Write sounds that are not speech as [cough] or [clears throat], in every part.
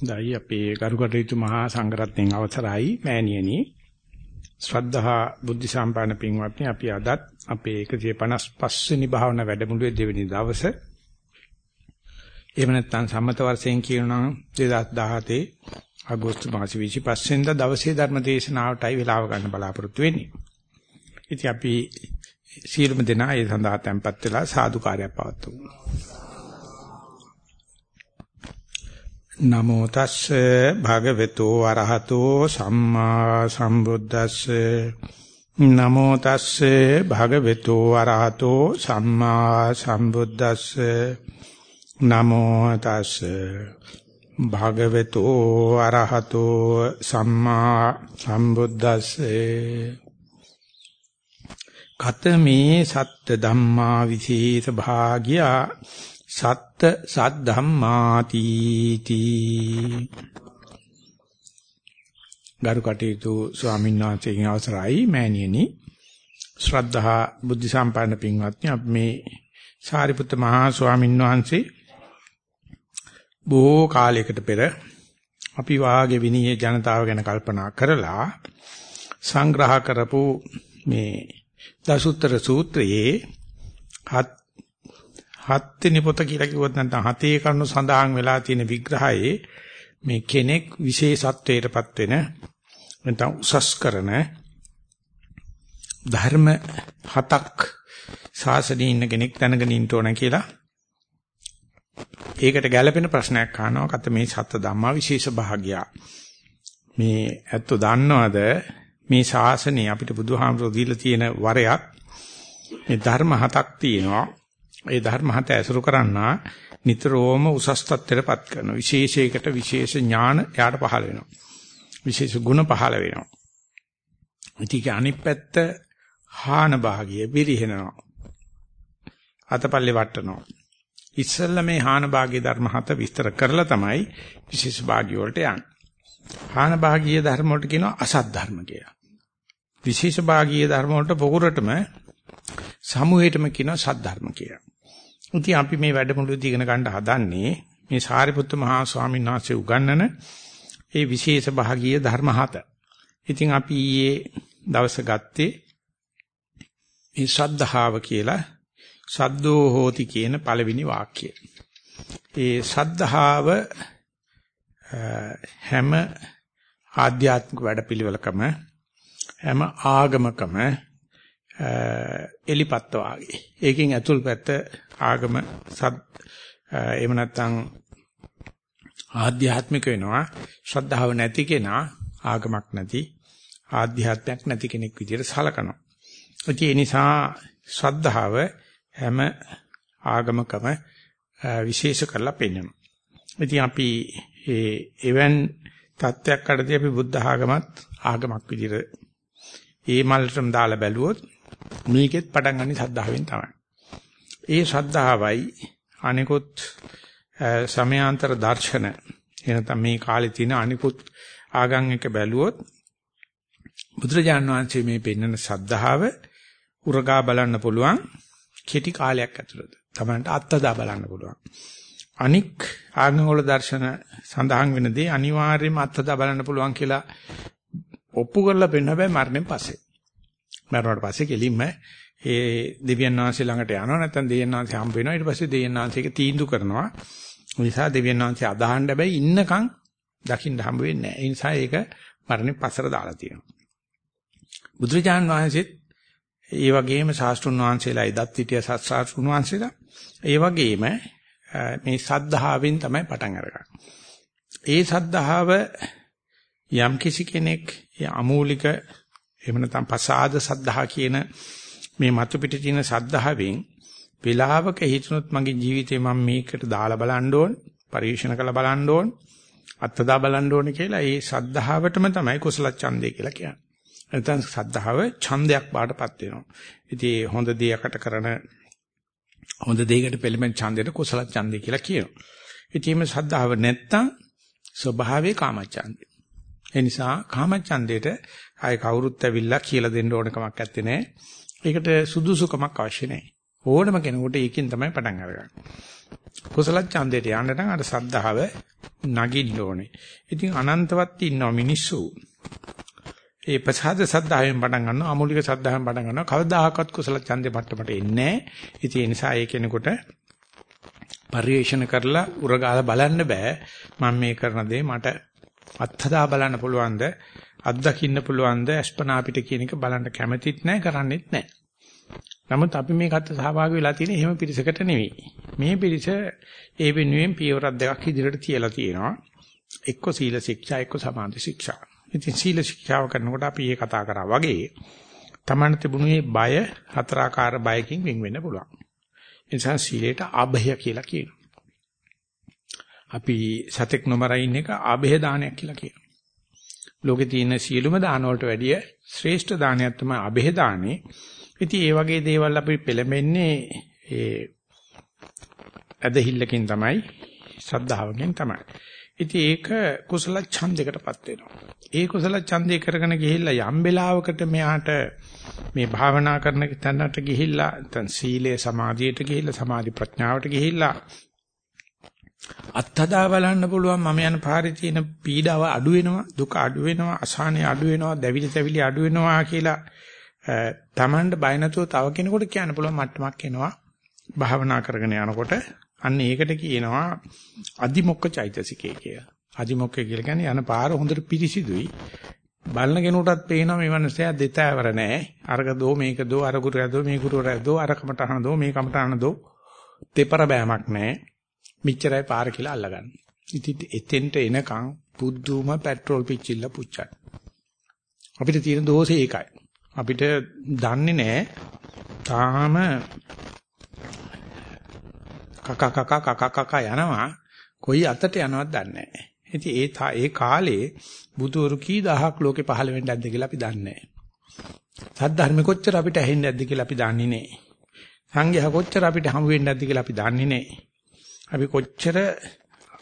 දයි අපේ ගරුකටයුතු මහා සංඝරත්නයන් අවසරයි මෑණියනි ශ්‍රද්ධා බුද්ධ සම්පන්න පින්වත්නි අපි අදත් අපේ 155 වෙනි භාවනා වැඩමුළුවේ දෙවෙනි දවසේ එහෙම නැත්නම් සම්මත වර්ෂයෙන් කියනවා 2017 අගෝස්තු මාසේ 25 වෙනිදා දවසේ ධර්ම දේශනාවටයි වෙලාව ගන්න බලාපොරොත්තු වෙන්නේ. ඉතින් අපි සියලුම දෙනා ඒ සඳහා tempත් වෙලා සාදුකාරයක් පවත්වමු. නමෝ තස්සේ භගවතු වරහතෝ සම්මා සම්බුද්දස්සේ. නමෝ තස්සේ භගවතු වරහතෝ සම්මා සම්බුද්දස්සේ. නමෝ තස්සේ භගවතු අරහතෝ සම්මා සම්බුද්දස්සේ. කතමේ සත්ත ධම්මා විශේෂ භාග්‍යා සත්ත සද්ධම්මාති තී. ගරු කටයුතු ස්වාමීන් වහන්සේගෙන් අවසරයි මෑණියනි. ශ්‍රද්ධා බුද්ධ සම්පන්න පින්වත්නි අපි මේ සාරිපුත්ත මහා ස්වාමීන් වහන්සේ බොහෝ කාලයකට පෙර අපි වාගේ විනීය ජනතාව ගැන කල්පනා කරලා සංග්‍රහ කරපු මේ දසුත්තර සූත්‍රයේ හත් හත්වෙනි පොත කියලා කිව්වොත් නැත්නම් හතේ කරුණු සඳහන් වෙලා තියෙන විග්‍රහයේ මේ කෙනෙක් විශේෂත්වයටපත් වෙන නැත්නම් උසස් කරන ධර්ම හතක් ශාසනයේ ඉන්න කෙනෙක් දැනගෙන ඉන්න ඕන කියලා. ඒකට ගැළපෙන ප්‍රශ්නයක් අහනවා. කත මේ සත්‍ය ධම්මා විශේෂ භාග්‍යය මේ ඇත්තෝ දන්නවද? මේ ශාසනය අපිට බුදුහාමුදුරුවෝ දීලා තියෙන වරයක් මේ ධර්ම හතක් තියෙනවා. ඒ ධර්ම හත ඇසුරු කරන්නා නිතරම උසස් තත්ත්වයටපත් කරන විශේෂයකට විශේෂ ඥාන යාට පහළ වෙනවා. විශේෂ ගුණ පහළ වෙනවා. ඉතින් අනිත් පැත්ත හාන භාගිය පිරිහෙනවා. අතපල්ලේ වටනවා. ඉස්සෙල්ලා මේ හාන භාගිය ධර්ම හත විස්තර කරලා තමයි විශේෂ භාගිය වලට යන්නේ. හාන භාගිය ධර්ම වලට කියනවා අසත් ධර්ම කියලා. විශේෂ භාගිය ධර්ම වලට පොකුරටම සමුහේටම කියනවා සත් ධර්ම කියලා. ඉතින් අපි මේ වැඩමුළුවේදී ඉගෙන ගන්න හදන්නේ මේ සාරිපුත්ත මහා ස්වාමීන් වහන්සේ උගන්වන ඒ විශේෂ භාගීය ධර්ම හත. ඉතින් අපි ඊයේ දවස් ගත්තේ මේ ශ්‍රද්ධාව කියලා සද්දෝ හෝති කියන පළවෙනි වාක්‍යය. ඒ ශ්‍රද්ධාව හැම ආධ්‍යාත්මික වැඩපිළිවෙලකම හැම ආගමකම එලිපත්ත වාගේ. ඒකෙන් ඇතුල් පැත්ත ආගම සත් එහෙම නැත්නම් ආධ්‍යාත්මික වෙනවා. ශ්‍රද්ධාව නැති කෙනා ආගමක් නැති ආධ්‍යාත්මයක් නැති කෙනෙක් විදිහට සලකනවා. ඒ නිසා ශ්‍රද්ධාව හැම ආගමකම විශේෂ කරලා පෙන්වනවා. ඉතින් අපි ඒ එවන් තත්ත්වයක් අඩදී අපි බුද්ධ ආගමත් ආගමක් විදිහට ඒ මල්ලටම දාලා බැලුවොත් මේකෙත් පටන් ගන්න ශ්‍රද්ධාවෙන් තමයි. ඒ ශ්‍රද්ධාවයි අනිකුත් සමයාන්තර දර්ශන එනතම මේ කාලේ තියෙන අනිකුත් ආගම් එක බැලුවොත් බුදුරජාණන් වහන්සේ මේ පෙන්වන ශ්‍රද්ධාව උරගා බලන්න පුළුවන් කෙටි කාලයක් ඇතුළත. තමන්ට අත්දා බලන්න පුළුවන්. අනික් ආගම් වල දර්ශන සඳහන් වෙන දේ අනිවාර්යයෙන්ම අත්දා බලන්න පුළුවන් කියලා ඔප්පු කරලා පෙන්න හැබැයි මරණයෙන් පස්සේ. මරණයට පස්සේ කෙලින්ම ඒ දෙවියන් වහන්සේ ළඟට යනවා නැත්නම් දෙවියන් වහන්සේ හම්බ වෙනවා ඊට පස්සේ දෙවියන් වහන්සේක තීන්දුව කරනවා. ඒ නිසා දෙවියන් වහන්සේ අදහන්න හැබැයි ඉන්නකම් දකින්න හම්බ වෙන්නේ නැහැ. ඒ නිසා ඒක මරණයෙන් පස්සට දාලා තියෙනවා. බුදුරජාණන් වහන්සේත් ඒ වගේම ශාස්ත්‍රුන් වහන්සේලා ඉදත් හිටිය ශාස්ත්‍රුන් වහන්සේලා ඒ වගේම මේ සද්ධාවෙන් තමයි පටන් අරගන්නේ. ඒ සද්ධාව යම් කිසි කෙනෙක් අමූලික එහෙම නැත්නම් පසාද සද්ධා කියන මේ මතු පිට තියෙන සද්ධාවෙන් වෙලාවක හිතනොත් මගේ ජීවිතේ මම මේකට දාලා බලන්න ඕන පරිශන කරලා බලන්න ඕන අත්දා බලන්න ඕන කියලා ඒ සද්ධාවටම තමයි කුසල ඡන්දය කියලා කියන්නේ. නැත්නම් සද්ධාව ඡන්දයක් බාටපත් වෙනවා. ඉතින් හොඳ දෙයකට කරන හොඳ දෙයකට පෙළඹෙන ඡන්දයට කුසල ඡන්දය කියලා කියනවා. ඉතින් මේ සද්ධාව නැත්තම් ස්වභාවයේ කාමච්ඡන්දය. ඒ නිසා කාමච්ඡන්දයට ආයේ කවුරුත් ඇවිල්ලා කියලා දෙන්න ඕන කමක් නැත්තේ නෑ. ඒකට සුදුසුකමක් අවශ්‍ය නැහැ. ඕනම කෙනෙකුට ඒකෙන් තමයි පටන් අරගන්නේ. කුසල ඡන්දයට යන්න නම් අර සද්ධාව නගින්න ඕනේ. ඉතින් අනන්තවත් ඉන්නවා මිනිස්සු. ඒ ප්‍රසාද සද්ධායෙන් පටන් ගන්නවා අමූලික සද්ධායෙන් පටන් ගන්නවා කවදාහක්වත් කුසල ඡන්දේ මට්ටමට එන්නේ නැහැ. ඉතින් ඒ නිසා ඒ කෙනෙකුට පරිේශන කරලා උරගාලා බලන්න බෑ මම මේ කරන දේ මට අත්හදා බලන්න පුළුවන්ද අත්දකින්න පුළුවන්ද අස්පනා අපිට කියන එක බලන්න කැමතිත් නැහැ කරන්නෙත් නැහැ. නමුත් අපි මේකට සහභාගී වෙලා තියෙන්නේ එහෙම පිරිසකට නෙවෙයි. මේ පිරිස ඒ වෙනුවෙන් පියවරක් දෙකක් ඉදිරියට තියලා තියෙනවා. එක්ක සීල ශික්ෂා එක්ක සමාධි ශික්ෂා. ඉතින් සීල ශික්ෂාව කරනකොට අපි මේ කතා කරා වගේ තමන්න තිබුණු මේ බය හතරාකාර බයකින් වෙන් වෙන්න පුළුවන්. ඒ නිසා සීලයට අභය කියලා කියනවා. අපි සතෙක් නොමරින් එක අභය දානයක් කියලා කියනවා. ලෝකේ තියෙන සියලුම දාන වලට වැඩිය ශ්‍රේෂ්ඨ දානයක් තමයි අභය දානේ. ඉතින් ඒ වගේ දේවල් අපි පෙළඹෙන්නේ ඒ ඇදහිල්ලකින් තමයි ශ්‍රද්ධාවකින් තමයි. ඉතින් ඒක කුසල ඡන්දයකටපත් වෙනවා. ඒ කුසල ඡන්දය කරගෙන ගිහිල්ලා යම් වෙලාවකට මෙයාට මේ භාවනා කරන තැනට ගිහිල්ලා නැත්නම් සීලේ සමාධියට ගිහිල්ලා සමාධි ප්‍රඥාවට ගිහිල්ලා අත්හදා බලන්න පුළුවන් මම යන පාරේ තියෙන පීඩාව අඩු වෙනවා දුක අඩු වෙනවා අසහනය අඩු වෙනවා දැවිලි තැවිලි අඩු වෙනවා කියලා තමන්ට බය නැතුව තව කෙනෙකුට කියන්න පුළුවන් මට්ටමක් එනවා භාවනා කරගෙන යනකොට අන්න ඒකට කියනවා අදිමොක්ක චෛතසිකය කියලා. අදිමොක්ක කියලා කියන්නේ යන පාර හොඳට පිරිසිදුයි. බලන කෙනෙකුටත් පේනවා මේ මනුස්සයා දෙතෑවර නැහැ. අරක දෝ මේක දෝ අර ගුරුයා දෝ මේ ගුරුවරයා දෝ අර කමටහන දෝ මේ කමටහන දෝ දෙපර බෑමක් නැහැ. මිච්චරයි පාර කියලා අල්ලගන්න. ඉතින් එතෙන්ට එනකන් පුදුම පෙට්‍රෝල් පිච්චිල්ල පුච්චන. අපිට තියෙන දෝෂේ ඒකයි. අපිට දන්නේ නැහැ තාම කක කක කක කක යනවා කොයි අතට යනවද දන්නේ නැහැ. ඉතින් ඒ ඒ කාලේ බුදුවරු කී දහහක් ලෝකේ පහළ වෙන්න ඇද්ද කියලා අපි දන්නේ නැහැ. සද්ධර්ම කොච්චර අපිට ඇහෙන්නේ නැද්ද කියලා අපි දන්නේ නැහැ. සංඝයා කොච්චර අපිට හමු වෙන්නේ නැද්ද කියලා අපි දන්නේ නැහැ. අපි කොච්චර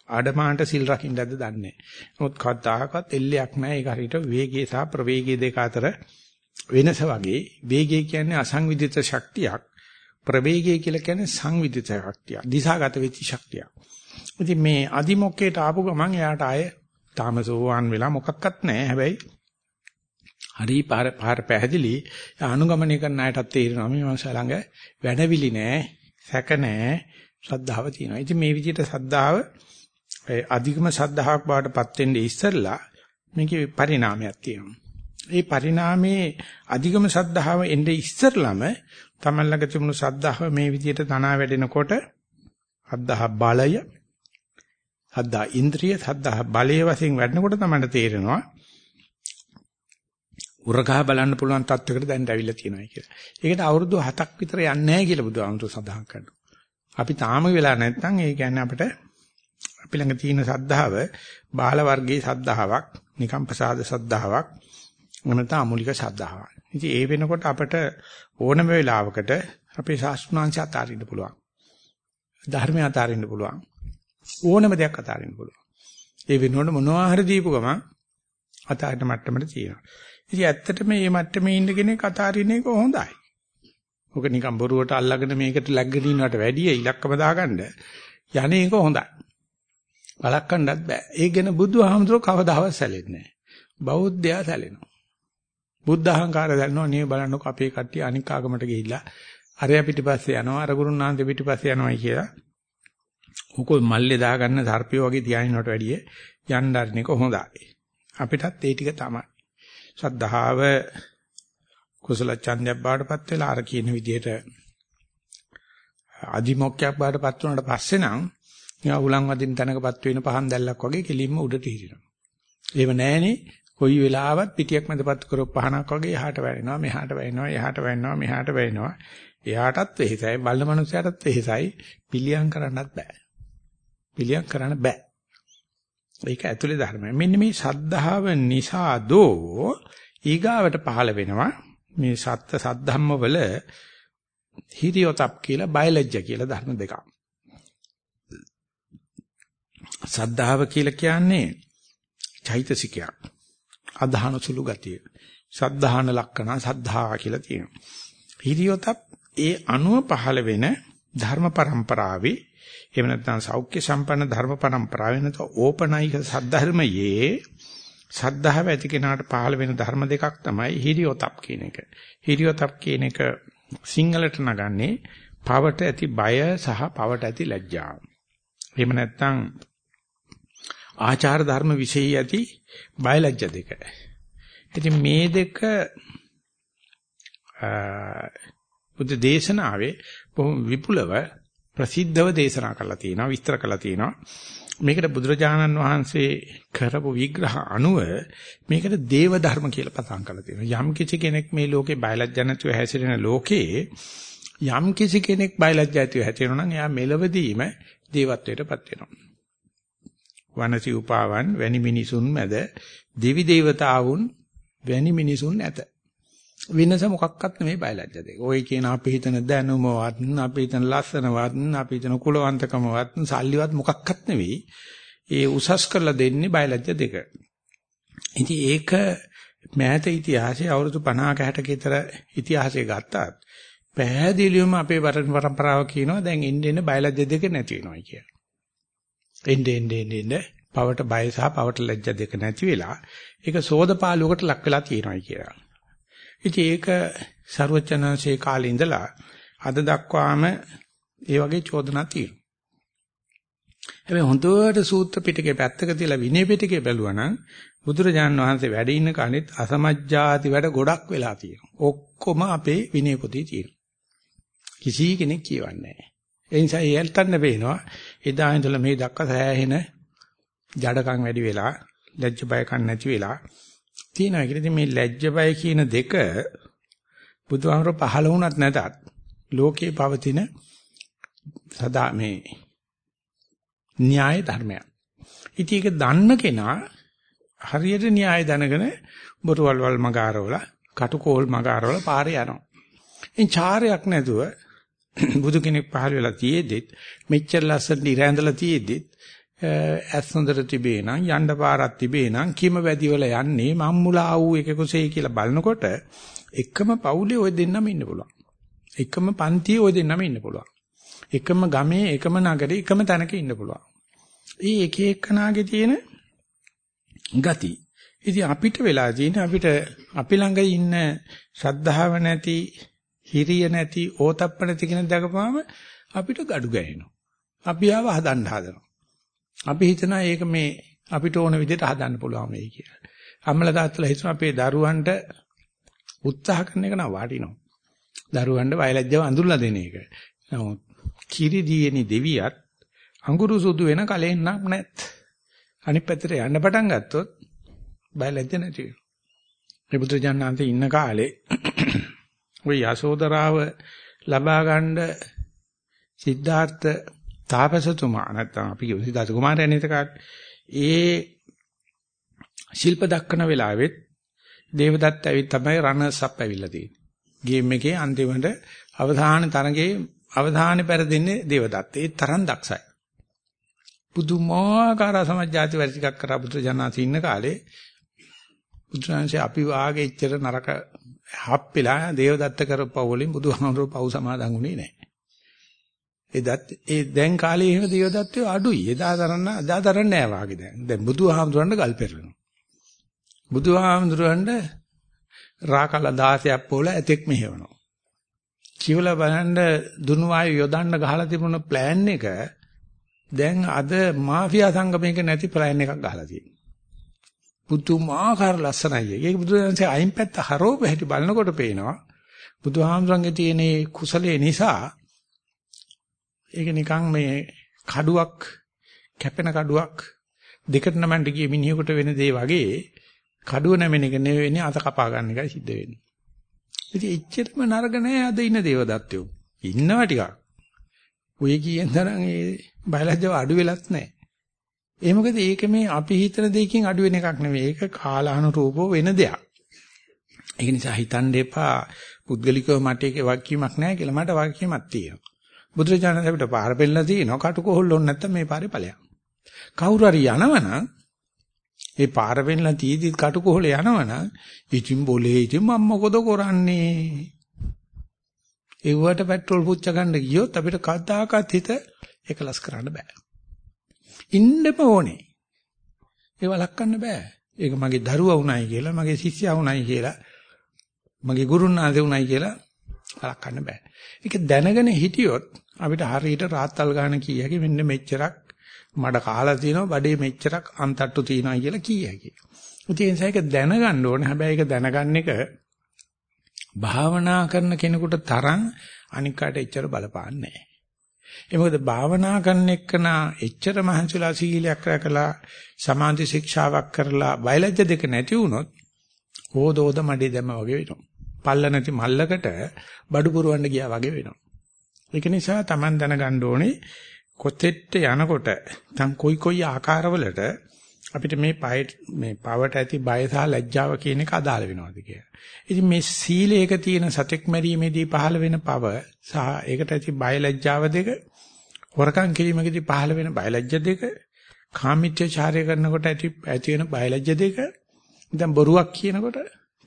ආඩමාන්ට සිල් රකින්නද දන්නේ නැහැ. නමුත් කවදාකවත් එල්ලයක් නැහැ. ඒක හරියට වේගය සහ ප්‍රවේගය දෙක අතර වෙනස වගේ වේගය කියන්නේ අසංවිධිත ශක්තියක් ප්‍රවේගය කියලා කියන්නේ සංවිධිත ශක්තිය දිශාගත වෙච්ච ශක්තිය. ඉතින් මේ අදිමොක්කේට ආපු ගමන් එයාට ආයේ තාමසෝවාන් වෙලා මොකක්වත් නැහැ. හැබැයි හරි පාර පාර පැහැදිලි අනුගමනය කරන අයටත් තේරෙනවා මේ මනුස්සය ළඟ වැඩවිලි නැහැ, සැක නැහැ, ශ්‍රද්ධාව තියෙනවා. ඉතින් මේ විදිහට ශ්‍රද්ධාව අධිකම ශ්‍රද්ධාවක් බවට පත් වෙන්නේ ඉස්සෙල්ලා මේකේ පරිණාමයක් තියෙනවා. ඒ පරිණාමයේ අධිකම ශ්‍රද්ධාව එන්නේ ඉස්සෙල්ලාම තමන් ළඟ තිබුණු ශ්‍රද්ධාව මේ විදිහට තනා වැඩෙනකොට අද්දහ බලය සද්දා ඉන්ද්‍රිය සද්දා බලයේ වශයෙන් වැඩනකොට තමයි තේරෙනවා උරගහ බලන්න පුළුවන් තත්වයකට දැන් ඇවිල්ලා තියෙනවා කියලා. ඒකට අවුරුදු 7ක් විතර යන්නේ නැහැ කියලා බුදුහාමුදුර සඳහන් කරනවා. අපි තාම වෙලා නැත්නම් ඒ කියන්නේ අපිට අපි ළඟ තියෙන සද්ධාව බාල වර්ගයේ සද්ධාාවක්, නිකම් ප්‍රසාද සද්ධාාවක්, නැත්නම් අමූලික සද්ධාාවක්. ඉතින් ඒ වෙනකොට අපිට ඕනම වෙලාවකට අපේ ශාස්ත්‍රඥාන්ස අතාරින්න පුළුවන්. ධර්මය අතාරින්න පුළුවන්. ඕනම දෙයක් අතාරින්න පුළුවන්. ඒ වෙනුවට මොනවා හරි දීපු ගමන් අතාරින්න මට්ටමට තියෙනවා. ඉතින් ඇත්තටම මේ මට්ටමේ ඉන්න කෙනෙක් අතාරින්න එක හොඳයි. ඔක නිකන් බොරුවට අල්ලගෙන මේකට läග්ගෙන ඉන්නවට වැඩිය ඉලක්කම දාගන්න යන්නේ ඒක හොඳයි. බලක්කන්නත් බෑ. ඒ ගැන බුදුහාමුදුරුවෝ කවදාවත් සැලෙන්නේ නැහැ. බෞද්ධයා සැලෙනවා. බුද්ධ අහංකාරය දැනනවා නේ බලන්නකො අපේ කට්ටිය අනික් ආගමට ගිහිල්ලා අරයා පිටිපස්සේ යනවා අර ගුරුනාන්ද පිටිපස්සේ යනවායි කියලා. උකෝ මල්ලේ දාගන්න සර්පියෝ වගේ තියානිනවට වැඩිය යන්න අරින එක හොඳයි. අපිටත් ඒ ටික තමයි. ශ්‍රද්ධාව කුසල ඡන්දයක් බාටපත් වෙලා අර කියන විදිහට අදිමොක්කයක් බාටපත් වුණාට පස්සේ නම් යා උලන් වදින තැනකපත් වෙන පහන් දැල්ලක් වගේ කෙලින්ම උඩට හිරිනවා. ඒව නැහනේ කොයි වෙලාවත් පිටියක් මැදපත් කරොත් පහනක් වගේ එහාට වැවෙනවා මෙහාට වැවෙනවා එහාට වැවෙනවා මෙහාට වැවෙනවා. එයාටත් වෙහෙසයි බල්ල මනුස්සයාටත් වෙහෙසයි පිළියම් කරන්නත් බෑ. පිළියම් කරන්න බෑ. ඒක ඇතුලේ ධර්මය. මෙන්න මේ සද්ධාව නිසා දෝ ඊගාවට පහළ වෙනවා මේ සත්ත්‍ය සද්ධම්ම වල හිරියොතප් කියලා බයලජ්ජ කියලා ධර්ම දෙකක්. සද්ධාව කියලා කියන්නේ චෛතසිකයක්. අධහන සුළු ගතිය. සද්ධාන ලක්ෂණ සද්ධා කියලා කියනවා. හිරියොතප් ඒ අණුව පහළ වෙන ධර්ම પરම්පරාවේ එහෙම නැත්නම් සෞඛ්‍ය සම්පන්න ධර්ම પરම්පරාවේ නැත්නම් ඕපනයික සද්ධර්මයේ සද්ධාව ඇති කෙනාට පහළ වෙන ධර්ම දෙකක් තමයි හිරියොතප් කියන එක. හිරියොතප් කියන එක සිංහලට නගන්නේ පවට ඇති බය සහ පවට ඇති ලැජ්ජාව. එහෙම නැත්නම් ආචාර ධර්ම විශේෂය ඇති බය ලැජ්ජ දෙක. ඉතින් මේ දෙක බුද්ධ දේශනාවේ බොහොම විපුලව ප්‍රසිද්ධව දේශනා කරලා තියෙනවා විස්තර කරලා තියෙනවා මේකට බුදුරජාණන් වහන්සේ කරපු විග්‍රහ අනුව මේකට දේව ධර්ම කියලා පතන් කරලා තියෙනවා. යම් කිසි කෙනෙක් මේ ලෝකේ බයලජ්ජ නැතුව හැසිරෙන ලෝකේ යම් කිසි කෙනෙක් බයලජ්ජ ඇතිව හැසිරෙනවා නම් එයා මෙලවදීම දේවත්වයටපත් වෙනවා. වනසි උපාවන් වැනි මිනිසුන් මැද දෙවි දේවතාවුන් වැනි මිනිසුන් නැත වෙනස මොකක්වත් නෙමෙයි බයලජ්‍ය දෙක. ওই කියන අපි හිතන දැනුමවත්, අපි හිතන ලස්සනවත්, අපි හිතන කුලවන්තකමවත්, සල්ලිවත් මොකක්වත් නෙවෙයි. ඒ උසස් කරලා දෙන්නේ බයලජ්‍ය දෙක. ඉතින් ඒක මෑත ඉතිහාසයේ අවුරුදු 50 60 කට ඉතිහාසය ගත්තත් පැහැදිලිවම අපේ පරම්පරාව කියනවා දැන් එන්න එන්න බයලජ්‍ය දෙක නැති වෙනවා කියලා. එන්න එන්න එන්න එන්න පවට බය සහ පවට ලැජ්ජ දෙක නැති වෙලා ඒක සෝදපාලුවකට ලක් වෙලා තියෙනවා කියලා. ඉතින් ඒක ਸਰවචනංශේ කාලේ ඉඳලා අද දක්වාම ඒ වගේ චෝදනා තියෙනවා. හැබැයි හොඳට සූත්‍ර පිටකේ පැත්තක තියලා විනය පිටකේ බැලුවා නම් බුදුරජාණන් වහන්සේ වැඩ ඉන්න කණෙත් අසමජ්ජාති වැඩ ගොඩක් වෙලා තියෙනවා. ඔක්කොම අපේ විනය පොතේ තියෙනවා. කිසි කෙනෙක් කියවන්නේ නැහැ. ඒ නිසා ඒල්ටන්න වෙනවා එදා ඉඳලා මේ දක්වා සෑහෙන ජඩකම් වැඩි වෙලා ලැජ්ජ බයකම් නැති වෙලා තියෙනවා. ඒක ඉතින් මේ ලැජ්ජ බය කියන දෙක බුදුහාමර පහළ වුණත් නැතත් ලෝකේ පවතින සදා මේ න්‍යාය ධර්මයක්. ඉතින් ඒක දන්න කෙනා හරියට න්‍යාය දැනගෙන බොරුවල්වල් මගාරවල කටුකෝල් මගාරවල පාරේ යනවා. එන් චාරයක් නැතුව බුදු කෙනෙක් පහළ වෙලා තියේදෙත් මෙච්චර ලස්සනට ඉර ඇඳලා තියේදෙත් ඇස් හොඳට තිබේ නම් යන්න පාරක් තිබේ නම් කිම වැදිවල යන්නේ මම්මුලා වූ එක කුසේ කියලා බලනකොට එකම පවුලේ ওই දෙන්නම ඉන්න පුළුවන්. එකම පන්තියේ ওই දෙන්නම ඉන්න පුළුවන්. එකම ගමේ එකම නගරේ එකම තැනක ඉන්න පුළුවන්. මේ එක එකනාගේ තියෙන ගති. ඉතින් අපිට වෙලා තියෙන අපිට අපි ළඟ ඉන්න ශ්‍රද්ධාව නැති, හිරිය නැති, ඕතප්ප නැති කෙනෙක් දැකපුවාම අපිට gadu ගෑනවා. අපි ආව හදන්න හදනවා. අපි හිතනවා ඒක මේ අපිට ඕන විදිහට හදන්න පුළුවන් වෙයි කියලා. අම්මලා තාත්තලා හිතනවා අපේ දරුවන්ට උත්සාහ කරන එක නා වටිනවා. දරුවන්ට වයලජ්ජව අඳුරලා දෙන එක. නමුත් කිරි දීෙනි දෙවියත් අඟුරු සුදු වෙන කලෙන් නම් නැත්. අනිත් පැත්තට යන්න පටන් ගත්තොත් බයලජ්ජ නැති වෙනවා. මේ බුදුජානනාන්තේ ඉන්න කාලේ [clears throat] ওই යසෝදරාව ලබා ගන්න සිද්ධාර්ථ තාපසතුමා නැත්තම් අපි කියමු සිද්ධාර්ථ කුමාරයන් හිතකාට ඒ ශිල්ප දක්වන වෙලාවෙත් දේවදත්ත ඇවිත් තමයි රනර්ස් අප් ඇවිල්ලා තියෙන්නේ. ගේම් එකේ අන්තිමට අවධාන තරගේ අවධානය පෙරදෙන්නේ දේවදත්ත. ඒ තරම් දක්ෂයි. පුදුමාකාර සමජාති වැඩ ටිකක් කරා බුදු ජානසී ඉන්න කාලේ බුදුරජාණන්සේ අපි වාගේ ඉච්චර නරක හප්පෙලා දේවදත්ත කරපුව වලින් බුදුහාමුදුරුවෝ පව් සමාදන් වුණේ නැහැ. එදත් ඒ දැන් කාලේ එහෙම දේවදත්තයෝ අඩුයි. එදා තරන්න අදා තරන්නේ නැහැ වාගේ දැන්. දැන් බුදුහාමුදුරන්ට ගල් පෙරලනවා. බුදුහාමුදුරන්ට රාකල 16ක් පොළ ඇතෙක් මෙහෙවනවා. කිවලා බලන්න දුනු ආයු යොදන්න ගහලා තිබුණ ප්ලෑන් එක දැන් අද මාෆියා සංගමයක නැති ප්ලෑන් එකක් ගහලා තියෙනවා. පුදුමාකාර ලස්සනයි. ඒක බුදුරජාණන්සේ අයින් පැත්ත හරෝප හැටි බලනකොට පේනවා. බුදුහාමුදුරන්ගේ තියෙන කුසලයේ නිසා ඒක නිකන් මේ කඩුවක් කැපෙන කඩුවක් දෙකට නමන්න ගිය මිනිහෙකුට වෙන දේ වගේ කඩුව නැමෙන එක නෙවෙයි අත කපා ගන්න එකයි සිද්ධ වෙන්නේ. ඉතින් එච්චරම නරක නෑ අද ඉන්න දේවදත්තයෝ. ඉන්නවා ටිකක්. ඔය කියන තරම් ඒ බයලජ්ජව අඩු වෙලත් නෑ. ඒ මොකද ඒක මේ අපි හිතන දෙයකින් අඩු වෙන එකක් නෙවෙයි. ඒක කාලානුරූපව වෙන දෙයක්. ඒක නිසා හිතන්න එපා පුද්ගලිකව මට ඒකේ වගකීමක් නැහැ කියලා මට වගකීමක් තියෙනවා. බුදුරජාණන් අපිට පාර පෙන්නලා තියෙනවා කටුකොහොල්ල ඕනේ නැත්තම් මේ පාරේ ඵලයක්. කවුරු හරි යනවනම් ඒ පාර පෙන්නලා තීදි කටුකොහොල්ල යනවනම් ඉතින් બોලේ ඉතින් මම මොකද කරන්නේ? ඒවට පෙට්‍රල් පුච්ච ගන්න ගියොත් අපිට කවදාකවත් හිත එකලස් කරන්න බෑ. ඉන්නම ඕනේ. ඒව ලක්කන්න බෑ. ඒක මගේ දරුවා උණයි කියලා, මගේ ශිෂ්‍යයා උණයි කියලා, මගේ ගුරුනාථේ උණයි කියලා ලක්කන්න බෑ. ඒක දැනගෙන හිටියොත් අපිට හරියට රාත්තල් ගන්න කීයක මෙන්න මෙච්චරක් මඩ කාලා තියෙනවා, බඩේ මෙච්චරක් අන්තට්ටු තියෙනවා කියලා කීයක. ඒ නිසා ඒක දැනගන්න ඕනේ. හැබැයි ඒක දැනගන්න එක භාවනා කරන කෙනෙකුට තරම් අනික් කාට එච්චර බලපාන්නේ නැහැ. ඒ මොකද භාවනා කරන එක්කන එච්චර මහන්සිලා සීලයක් රැකලා සමාධි ශික්ෂාවක් කරලා බයලජ්‍ය දෙක නැති වුණොත් හොදෝද මඩේ දැම්ම වගේ වෙනවා. පල්ල නැති මල්ලකට බඩු පුරවන්න ගියා වගේ වෙනවා. ඒක නිසා Taman දැනගන්න ඕනේ කොතෙට්ට යනකොට තන් කොයි කොයි ආකාරවලට අපිට මේ පය මේ පවට ඇති බය සහ ලැජ්ජාව කියන එක අදාළ වෙනවද කියලා. ඉතින් මේ සීලයක තියෙන සතෙක් මැරීමේදී පහළ වෙන පව සහ ඒකට ඇති බය ලැජ්ජාව දෙක හොරකම් කිරීමේදී පහළ වෙන බය ලැජ්ජ දෙක කාමීත්‍යචාරය කරනකොට ඇති ඇති වෙන බය ලැජ්ජ දෙක දැන් බොරුවක් කියනකොට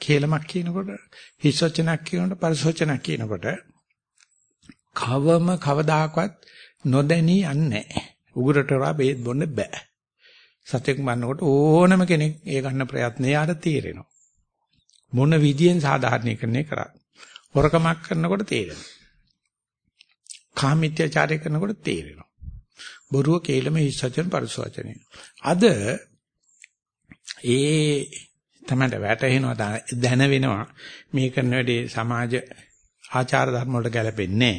කේලමක් කියනකොට හිස්සොචනක් කියනකොට පරිසොචනක් කියනකොට කවම කවදාකවත් නොදැනී යන්නේ නැහැ. උගුරට වරා බේත් බොන්න බෑ. සත්‍යයක් මන්නකොට ඕනම කෙනෙක් ඒ ගන්න ප්‍රයත්නය යාට තීරෙනවා. මොන විදියෙන් සාධාරණීකරණය කරා. හොරකමක් කරනකොට තේරෙනවා. කාමීත්‍යචාරය කරනකොට තේරෙනවා. බොරුව කේලම හිස්සචන පරිසවචනය. අද ඒ තමයි වැටහෙනවා දැන වෙනවා මේ කරන වැඩේ සමාජ ආචාර ධර්ම වලට ගැලපෙන්නේ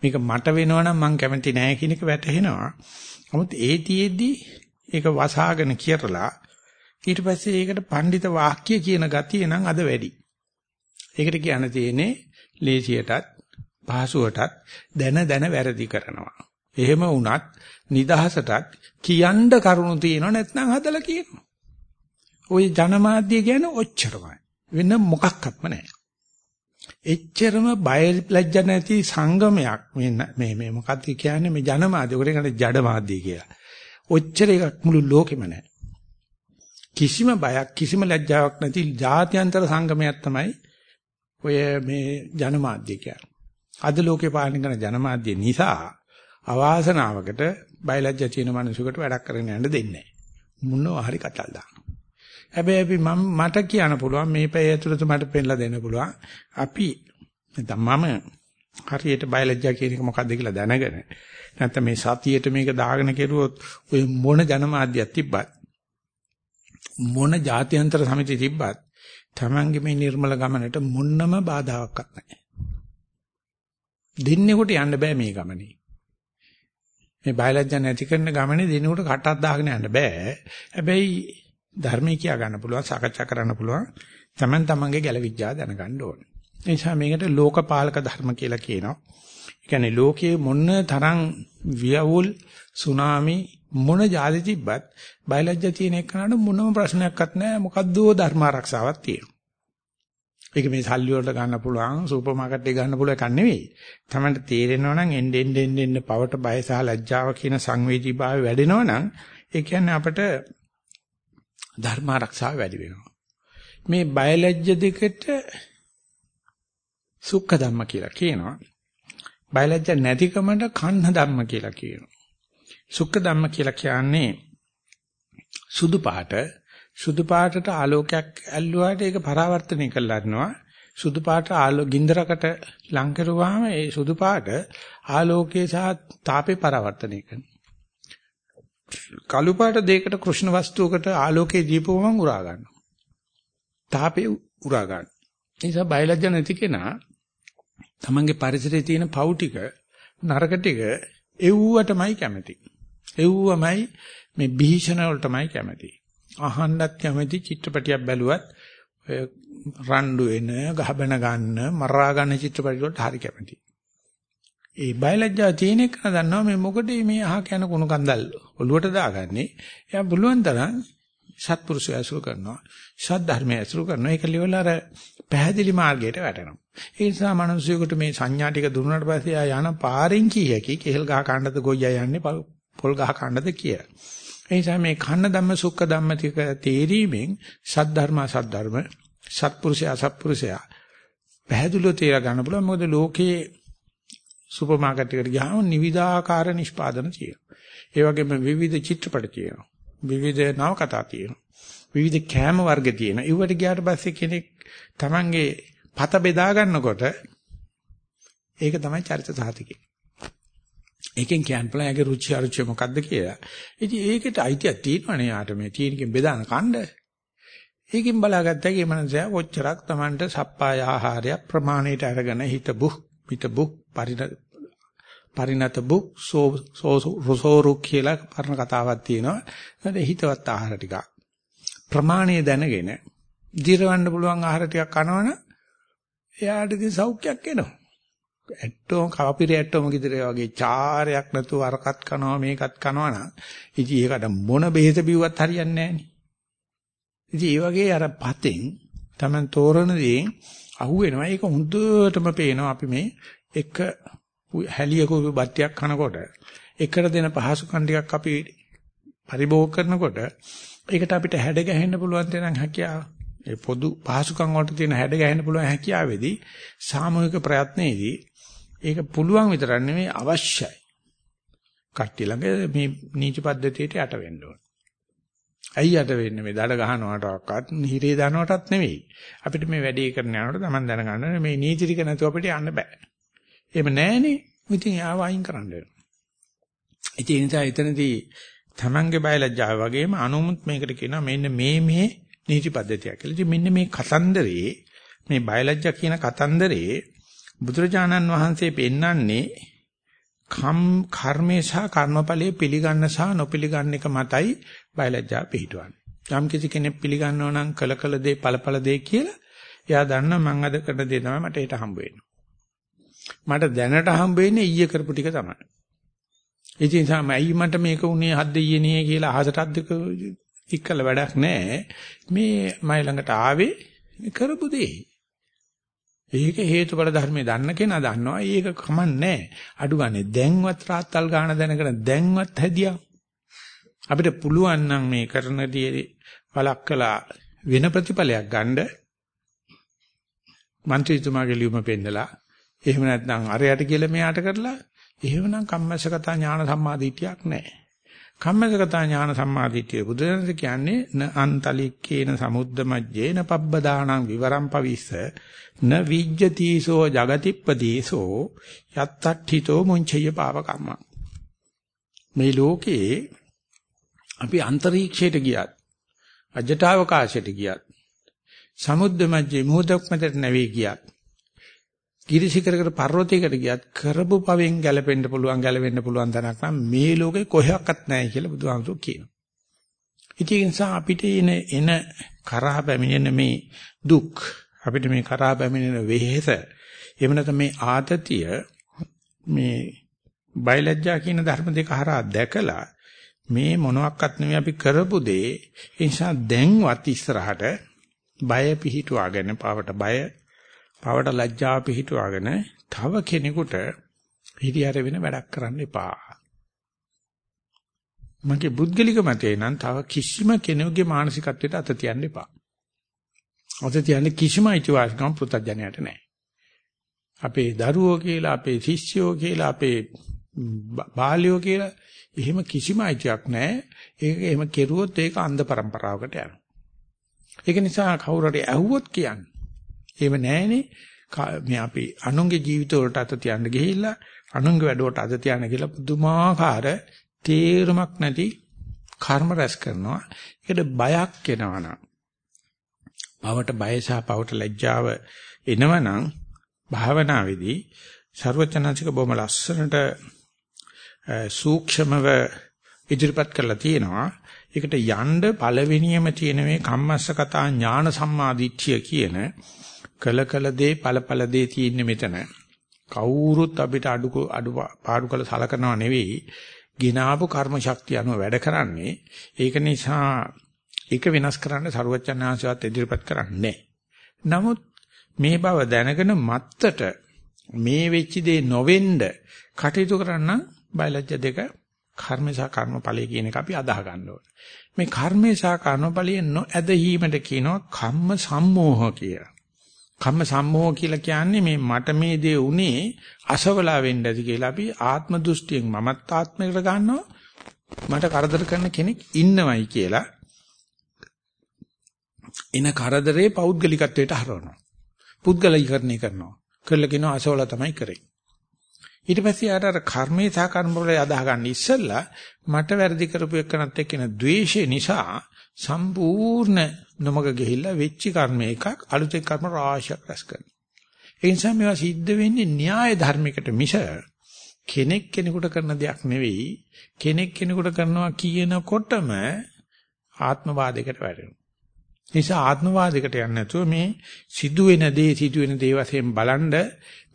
මේක මට වෙනවනම් මං කැමති නෑ කියන එක වැටහෙනවා. නමුත් ඒතියෙදි ඒක වසහාගෙන කියරලා ඊට පස්සේ ඒකට පඬිත වාක්‍ය කියන ගතිය නම් අද වැඩි. ඒකට කියන්න තියෙන්නේ ලේසියටත් පහසුවටත් දැන දැන වැරදි කරනවා. එහෙම වුණත් නිදහසටත් කියන්න කරුණු තියෙනව නැත්නම් හදලා කියනවා. ওই ජනමාධ්‍ය කියන්නේ ඔච්චරමයි. වෙන මොකක්වත්ම නැහැ. එච්චරම බය ලැජ්ජ නැති සංගමයක් මේ මේ මේ මොකක්ද කියන්නේ මේ ජනමාධ්‍ය. ඔකට කියන්නේ ජඩ මාධ්‍ය කියලා. ඔච්චර එකක් මුළු ලෝකෙම නැහැ. කිසිම බයක් කිසිම ලැජ්ජාවක් නැති ජාත්‍යන්තර සංගමයක් තමයි ඔය මේ ජනමාධ්‍ය කියන්නේ. අද ලෝකේ පාලනය කරන ජනමාධ්‍ය නිසා අවාසනාවකට බයලජ්ජා තියෙන මිනිසෙකුට වැඩක් කරගෙන යන්න දෙන්නේ නැහැ. මොනවා හරි කතල් දාන. හැබැයි අපි මම මට කියන්න පුළුවන් මේ පැය ඇතුළත මට පෙන්ලා දෙන්න පුළුවන්. අපි නැත්නම් මම හරියට බයලජ්ජා කියන එක මොකක්ද කියලා දැනගෙන නැත්නම් මේ සතියේට මේක දාගෙන කෙරුවොත් ඔය මොන ජනමාධ්‍යයක් තිබ්බත් මොන ජාත්‍යන්තර සමිතිය තිබ්බත් Tamange මේ නිර්මල ගමනට මොන්නම බාධාවක්වත් නැහැ. දෙන්නෙකුට යන්න බෑ මේ ගමනේ. මේ බයලජ්ජා නැති කරන ගමනේ දෙන්නෙකුට කටක් දාගෙන යන්න බෑ. හැබැයි ධර්මයේ කියා ගන්න පුළුවන්, සාකච්ඡා කරන්න පුළුවන්. Taman tamange ගැලවිඥා දැනගන්න ඕනේ. ඒ නිසා මේකට ලෝකපාලක ධර්ම කියලා කියනවා. ඒ කියන්නේ ලෝකයේ මොන තරම් වියවුල් සුනාමි මොන ජාති තිබ්බත් බයලජ්ජා තියෙන එකනට මොනම ප්‍රශ්නයක්වත් නැහැ. මොකද්දෝ ධර්ම ආරක්ෂාවක් තියෙනවා. ඒක මේ සල්ලි වලට ගන්න පුළුවන් සුපර් මාකට් එකේ ගන්න පුළුවන් එකක් නෙවෙයි. තමයි තේරෙනවා නම් එන්න එන්න එන්න එන්න පවට බය සහ ලැජ්ජාව කියන සංවේදීභාවය වැඩෙනවා නම් ඒ කියන්නේ අපිට ධර්ම ආරක්ෂාව වැඩි වෙනවා. මේ බය ලැජ්ජ දෙකට සුඛ ධම්ම කියලා කියනවා. බය ලැජ්ජ නැතිකමට කන්න ධම්ම කියලා කියනවා. සුඛ ධම්ම කියලා කියන්නේ සුදු පාට සුදු පාටට ආලෝකයක් ඇල්ලුවාට ඒක පරාවර්තනය කරලා ගන්නවා. සුදු පාට ආලෝ ගින්දරකට ලං කරුවාම ඒ සුදු පාට ආලෝකයේ සහ තාපේ පරාවර්තනය කරනවා. කළු පාට දෙයකට කෘෂ්ණ වස්තුවකට ආලෝකයේ දීපුවම උරා ගන්නවා. තාපේ උරා ගන්න. ඒ නිසා බයලජ්ජ නැති කෙනා තමන්ගේ පරිසරයේ තියෙන පව් ටික නරක ටික එව්වටමයි කැමති. එව්වමයි මේ භීෂණ වලටමයි කැමති. අහන්නත් කැමති චිත්‍රපටියක් බැලුවත් රණ්ඩු වෙන, ගහබන ගන්න, මරා ගන්න චිත්‍රපටි වලට හරි කැමති. ඒ බයලජ්ජා තියෙන එක දන්නවා මේ මොකද මේ අහ යන කුණු කන්දල් ඔලුවට දාගන්නේ. එයා පුළුවන් තරම් සත්පුරුෂය ඇසුරු කරනවා. සත් ධර්මය ඇසුරු කරනවා. ඒක liwala අර පැහැදිලි මාර්ගයට වැටෙනවා. ඒ නිසා මිනිස්සුයෙකුට මේ සංඥා ටික දුන්නාට පස්සේ ආ යන පාරෙන් කීයකි කෙහෙල් ගහ කන්නද ගොයියා යන්නේ පොල් ගහ කන්නද කියලා. ඒ නිසා මේ කන්න ධම්ම සුඛ ධම්ම ටික තේරීමෙන් සත් ධර්ම සත් ධර්ම සත්පුරුෂය අසත්පුරුෂය පැහැදිලිව තේරා ගන්න පුළුවන්. මොකද ලෝකේ සුපර් මාකට් එකට ගියාම නිවිදාකාර නිෂ්පාදන තියෙනවා. ඒ වගේම විවිධ චිත්‍රපට තියෙනවා. විවිධ නවකතා තියෙනවා. විවිධ කෑම වර්ග තියෙනවා. ඒවට ගියාට පස්සේ කෙනෙක් Tamange පත බෙදා ගන්නකොට ඒක තමයි චරිත සාහිතිකේ. ඒකෙන් කියන්න පුළුවන් යාගේ රුචි අරුචි මොකද්ද කියලා. ඉතින් ඒකට අයිතියක් තියෙනවනේ යාට මේ තියෙනකින් බෙදාන කණ්ඩ. ඒකෙන් බලාගත්තා කී මනසයා කොච්චරක් Tamanට සප්පාය ආහාරය ප්‍රමාණයට අරගෙන හිතබු හිතබු පරිණ පරිණත බු සෝ සෝරු කියලා පරණ කතාවක් තියෙනවා. ඒකට හිතවත් ආහාර ටිකක් ප්‍රමාණය දැනගෙන දිරවන්න පුළුවන් ආහාර ටිකක් කනවනම් එයාට ඉතින් සෞඛ්‍යයක් එනවා. ඇට්ටෝම කවපිරේ ඇට්ටෝම කිදිරේ වගේ චාරයක් නැතුව අරකට කනවා මේකත් කනවා නම් ඉතින් ඒකට මොන බෙහෙත බිව්වත් හරියන්නේ නැහැ ඉතින් ඒ වගේ අර පතෙන් Taman තෝරන දේ අහුවෙනවා ඒක හොඳටම පේනවා අපි මේ එක හැලියක බත්තියක් කනකොට එකට දෙන පහසුකම් ටිකක් අපි පරිභෝග කරනකොට ඒකට අපිට හැඩ ගැහෙන්න පුළුවන් තරම් හැකියාව ඒ පොදු පහසුකම් වලට තියෙන හැඩ ගැහෙන්න පුළුවන් හැකියාවේදී සාමූහික ප්‍රයත්නයේදී ඒක පුළුවන් විතරක් නෙමෙයි අවශ්‍යයි. කට්ටිය ළඟ මේ නීති පද්ධතියට යට වෙන්න ඕන. ඇයි යට වෙන්නේ මේ දඩ ගහනවටවත් හිරේ දානවටත් නෙවෙයි. අපිට මේ වැඩේ කරන යනකොට Taman දැනගන්න මේ නීති ටික නැතුව අපිට යන්න බෑ. එහෙම නැහනේ. ඉතින් ආව අයින් කරන්න වෙනවා. ඒ නිසා එතනදී Tamanගේ බයලජ්ජාව වගේම අනුමුත් මේකට කියනවා මෙන්න මේ මේ නීති පද්ධතියක් කියලා. ඉතින් මෙන්න මේ කතන්දරේ මේ බයලජ්ජා කියන කතන්දරේ බුදුරජාණන් වහන්සේ පෙන්වන්නේ කම් කර්මේ සහ කර්මඵලයේ පිළිගන්න සහ නොපිළිගන්න එක මතයි බයලජ්ජා පිළිටවන්නේ. යම් කිසි කෙනෙක් පිළිගන්නව නම් කල කල දේ ඵලඵල දේ කියලා එයා දන්නවා මං අද කරන දේ තමයි මට හෙට හම්බ වෙන්නේ. මට දැනට හම්බ වෙන්නේ ඊයේ කරපු ටික තමයි. ඉතින් තමයි මට මේක උනේ හද්ද ඊයේ නේ කියලා අහසට අද්දක ඉක්කල වැඩක් නැහැ. මේ මයි ළඟට ආවේ කරපු දේ. ඒක හේතුඵල ධර්මයේ දන්න කෙනා දන්නවා. ඒක කමන්නේ අඩු ගන්නේ දැන්වත් රාත්තල් ගාන දැනගෙන දැන්වත් හැදියා. අපිට පුළුවන් නම් මේ කරන දේ වලක්කලා වෙන ප්‍රතිඵලයක් ගන්න මන්ත්‍රීතුමාගේ ලියුම පෙන්නලා එහෙම නැත්නම් අරයට කියලා මෙයාට කරලා එහෙමනම් කම්මස්සගතා ඥාන සම්මාදිටියක් නැහැ. කම්මසගතා ඥාන සම්මාදිට්ඨිය බුදුරජාණන් කියන්නේ න අන්තලික්කේන සමුද්දමජ්ජේන පබ්බදානං විවරම් පවිස්ස න විජ්ජතිසෝ జగතිප්පදීසෝ යත්තට්ඨිතෝ මුංචය පාවකම්ම මේ ලෝකේ අපි අන්තරීක්ෂයට ගියත් අජටාවකාශයට ගියත් සමුද්දමජ්ජේ මොහොතක් මැදට නැවේ ගියත් ගිරිසිකරකට පර්වතයකට ගියත් කරපු පවෙන් ගැලපෙන්න පුළුවන් ගැලවෙන්න පුළුවන් තැනක් නම් මේ ලෝකේ කොහෙවත් නැහැ කියලා බුදුහාමුදුරුවෝ කියනවා. ඉතින් ඒ නිසා අපිට එන එන කරා පැමිණෙන මේ දුක් අපිට මේ කරා පැමිණෙන වෙහෙස එහෙම නැත්නම් මේ ආතතිය මේ බයලජ්ජා කියන ධර්ම දෙක හරහා දැකලා මේ මොනවත් නෙමෙයි අපි කරපු දේ ඒ නිසා දැන්වත් ඉස්සරහට බය පිහිටුවාගෙන පාවට බය පවට ලැජ්ජාව පිහිටුවාගෙන තව කෙනෙකුට හිරියර වෙන වැඩක් කරන්න එපා. මගේ බුද්ධලික මතේ නම් තව කිසිම කෙනෙකුගේ මානසිකත්වයට අත තියන්න එපා. අත තියන්නේ කිසිම අයිතිවාසිකම් පුතඥයට නැහැ. අපේ දරුවෝ කියලා, අපේ ශිෂ්‍යයෝ කියලා, අපේ බාලියෝ කියලා එහෙම කිසිම අයිතියක් නැහැ. ඒක එහෙම කෙරුවොත් ඒක අන්ධ પરම්පරාවකට යනවා. ඒක නිසා කවුරු හරි ඇහුවොත් කියන්නේ. ඒව නැහැනේ. මේ අපි අනුන්ගේ ජීවිත වලට අත තියන්න ගිහිල්ලා අනුන්ගේ වැඩ වලට අත තියන්න කියලා පුදුමාකාර තේරුමක් නැති කර්ම රැස් කරනවා. ඒකට බයක් එනවනම්. පවට බය සහ පවට ලැජ්ජාව එනවනම් භාවනාවේදී ਸਰවචනංශික බොම ලස්සනට සූක්ෂමව ඉදිරිපත් කරලා තියෙනවා. ඒකට යන්න පළවෙනියම තියෙන මේ කම්මස්සකතා ඥාන සම්මාදිට්ඨිය කියන කල කල දේ ඵල ඵල දේ තියෙන්නේ මෙතන. කවුරුත් අපිට අඩු අඩු පාඩු කළ සලකනවා නෙවෙයි. ගිනාපු කර්ම ශක්තිය අනුව වැඩ කරන්නේ. ඒක නිසා ඒක වෙනස් කරන්න ਸਰුවචනාංශවත් ඉදිරිපත් කරන්නේ නමුත් මේ බව දැනගෙන මත්තට මේ වෙච්ච දේ නොවෙන්න කටයුතු කරන්න බයලජ්‍ය දෙක කර්ම සහ කර්මඵලය කියන එක අපි අදාහ ගන්න ඕනේ. මේ කර්මේ සහ කර්මඵලයේ නොඇදහිීමට කියනවා කම්ම සම්මෝහ කියලා. කම්ම සම්මෝහ කියලා කියන්නේ මේ මට මේ දේ උනේ අසවලා වෙන්න ඇති කියලා අපි ආත්ම දෘෂ්ටියෙන් මමත් ආත්මයකට ගන්නවා මට කරදර කරන කෙනෙක් ඉන්නවයි කියලා එන කරදරේ පෞද්ගලිකත්වයට හරවනවා පුද්ගලීකරණය කරනවා කළ කියනවා අසවලා තමයි කරේ ඊට පස්සේ ආට අර කර්මේ සහ කර්ම වල අදාහ ගන්න ඉස්සෙල්ලා මට වැරදි කරපු එකනත් එක්කන ද්වේෂය නිසා සම්පූර්ණ නොමග ගිහිල්ලා වෙච්ච කර්ම එකක් අලුතෙන් කර්ම රාශියක් රැස් කරනවා. ඒ නිසා මේවා සිද්ධ වෙන්නේ න්‍යාය ධර්මයකට මිස කෙනෙක් කෙනෙකුට කරන දෙයක් නෙවෙයි. කෙනෙක් කෙනෙකුට කරනවා කියනකොටම ආත්මවාදයකට වැටෙනවා. නිසා ආත්මවාදයකට යන්නේ නැතුව මේ සිදුවෙන දේ සිදුවෙන දේ වශයෙන් බලනද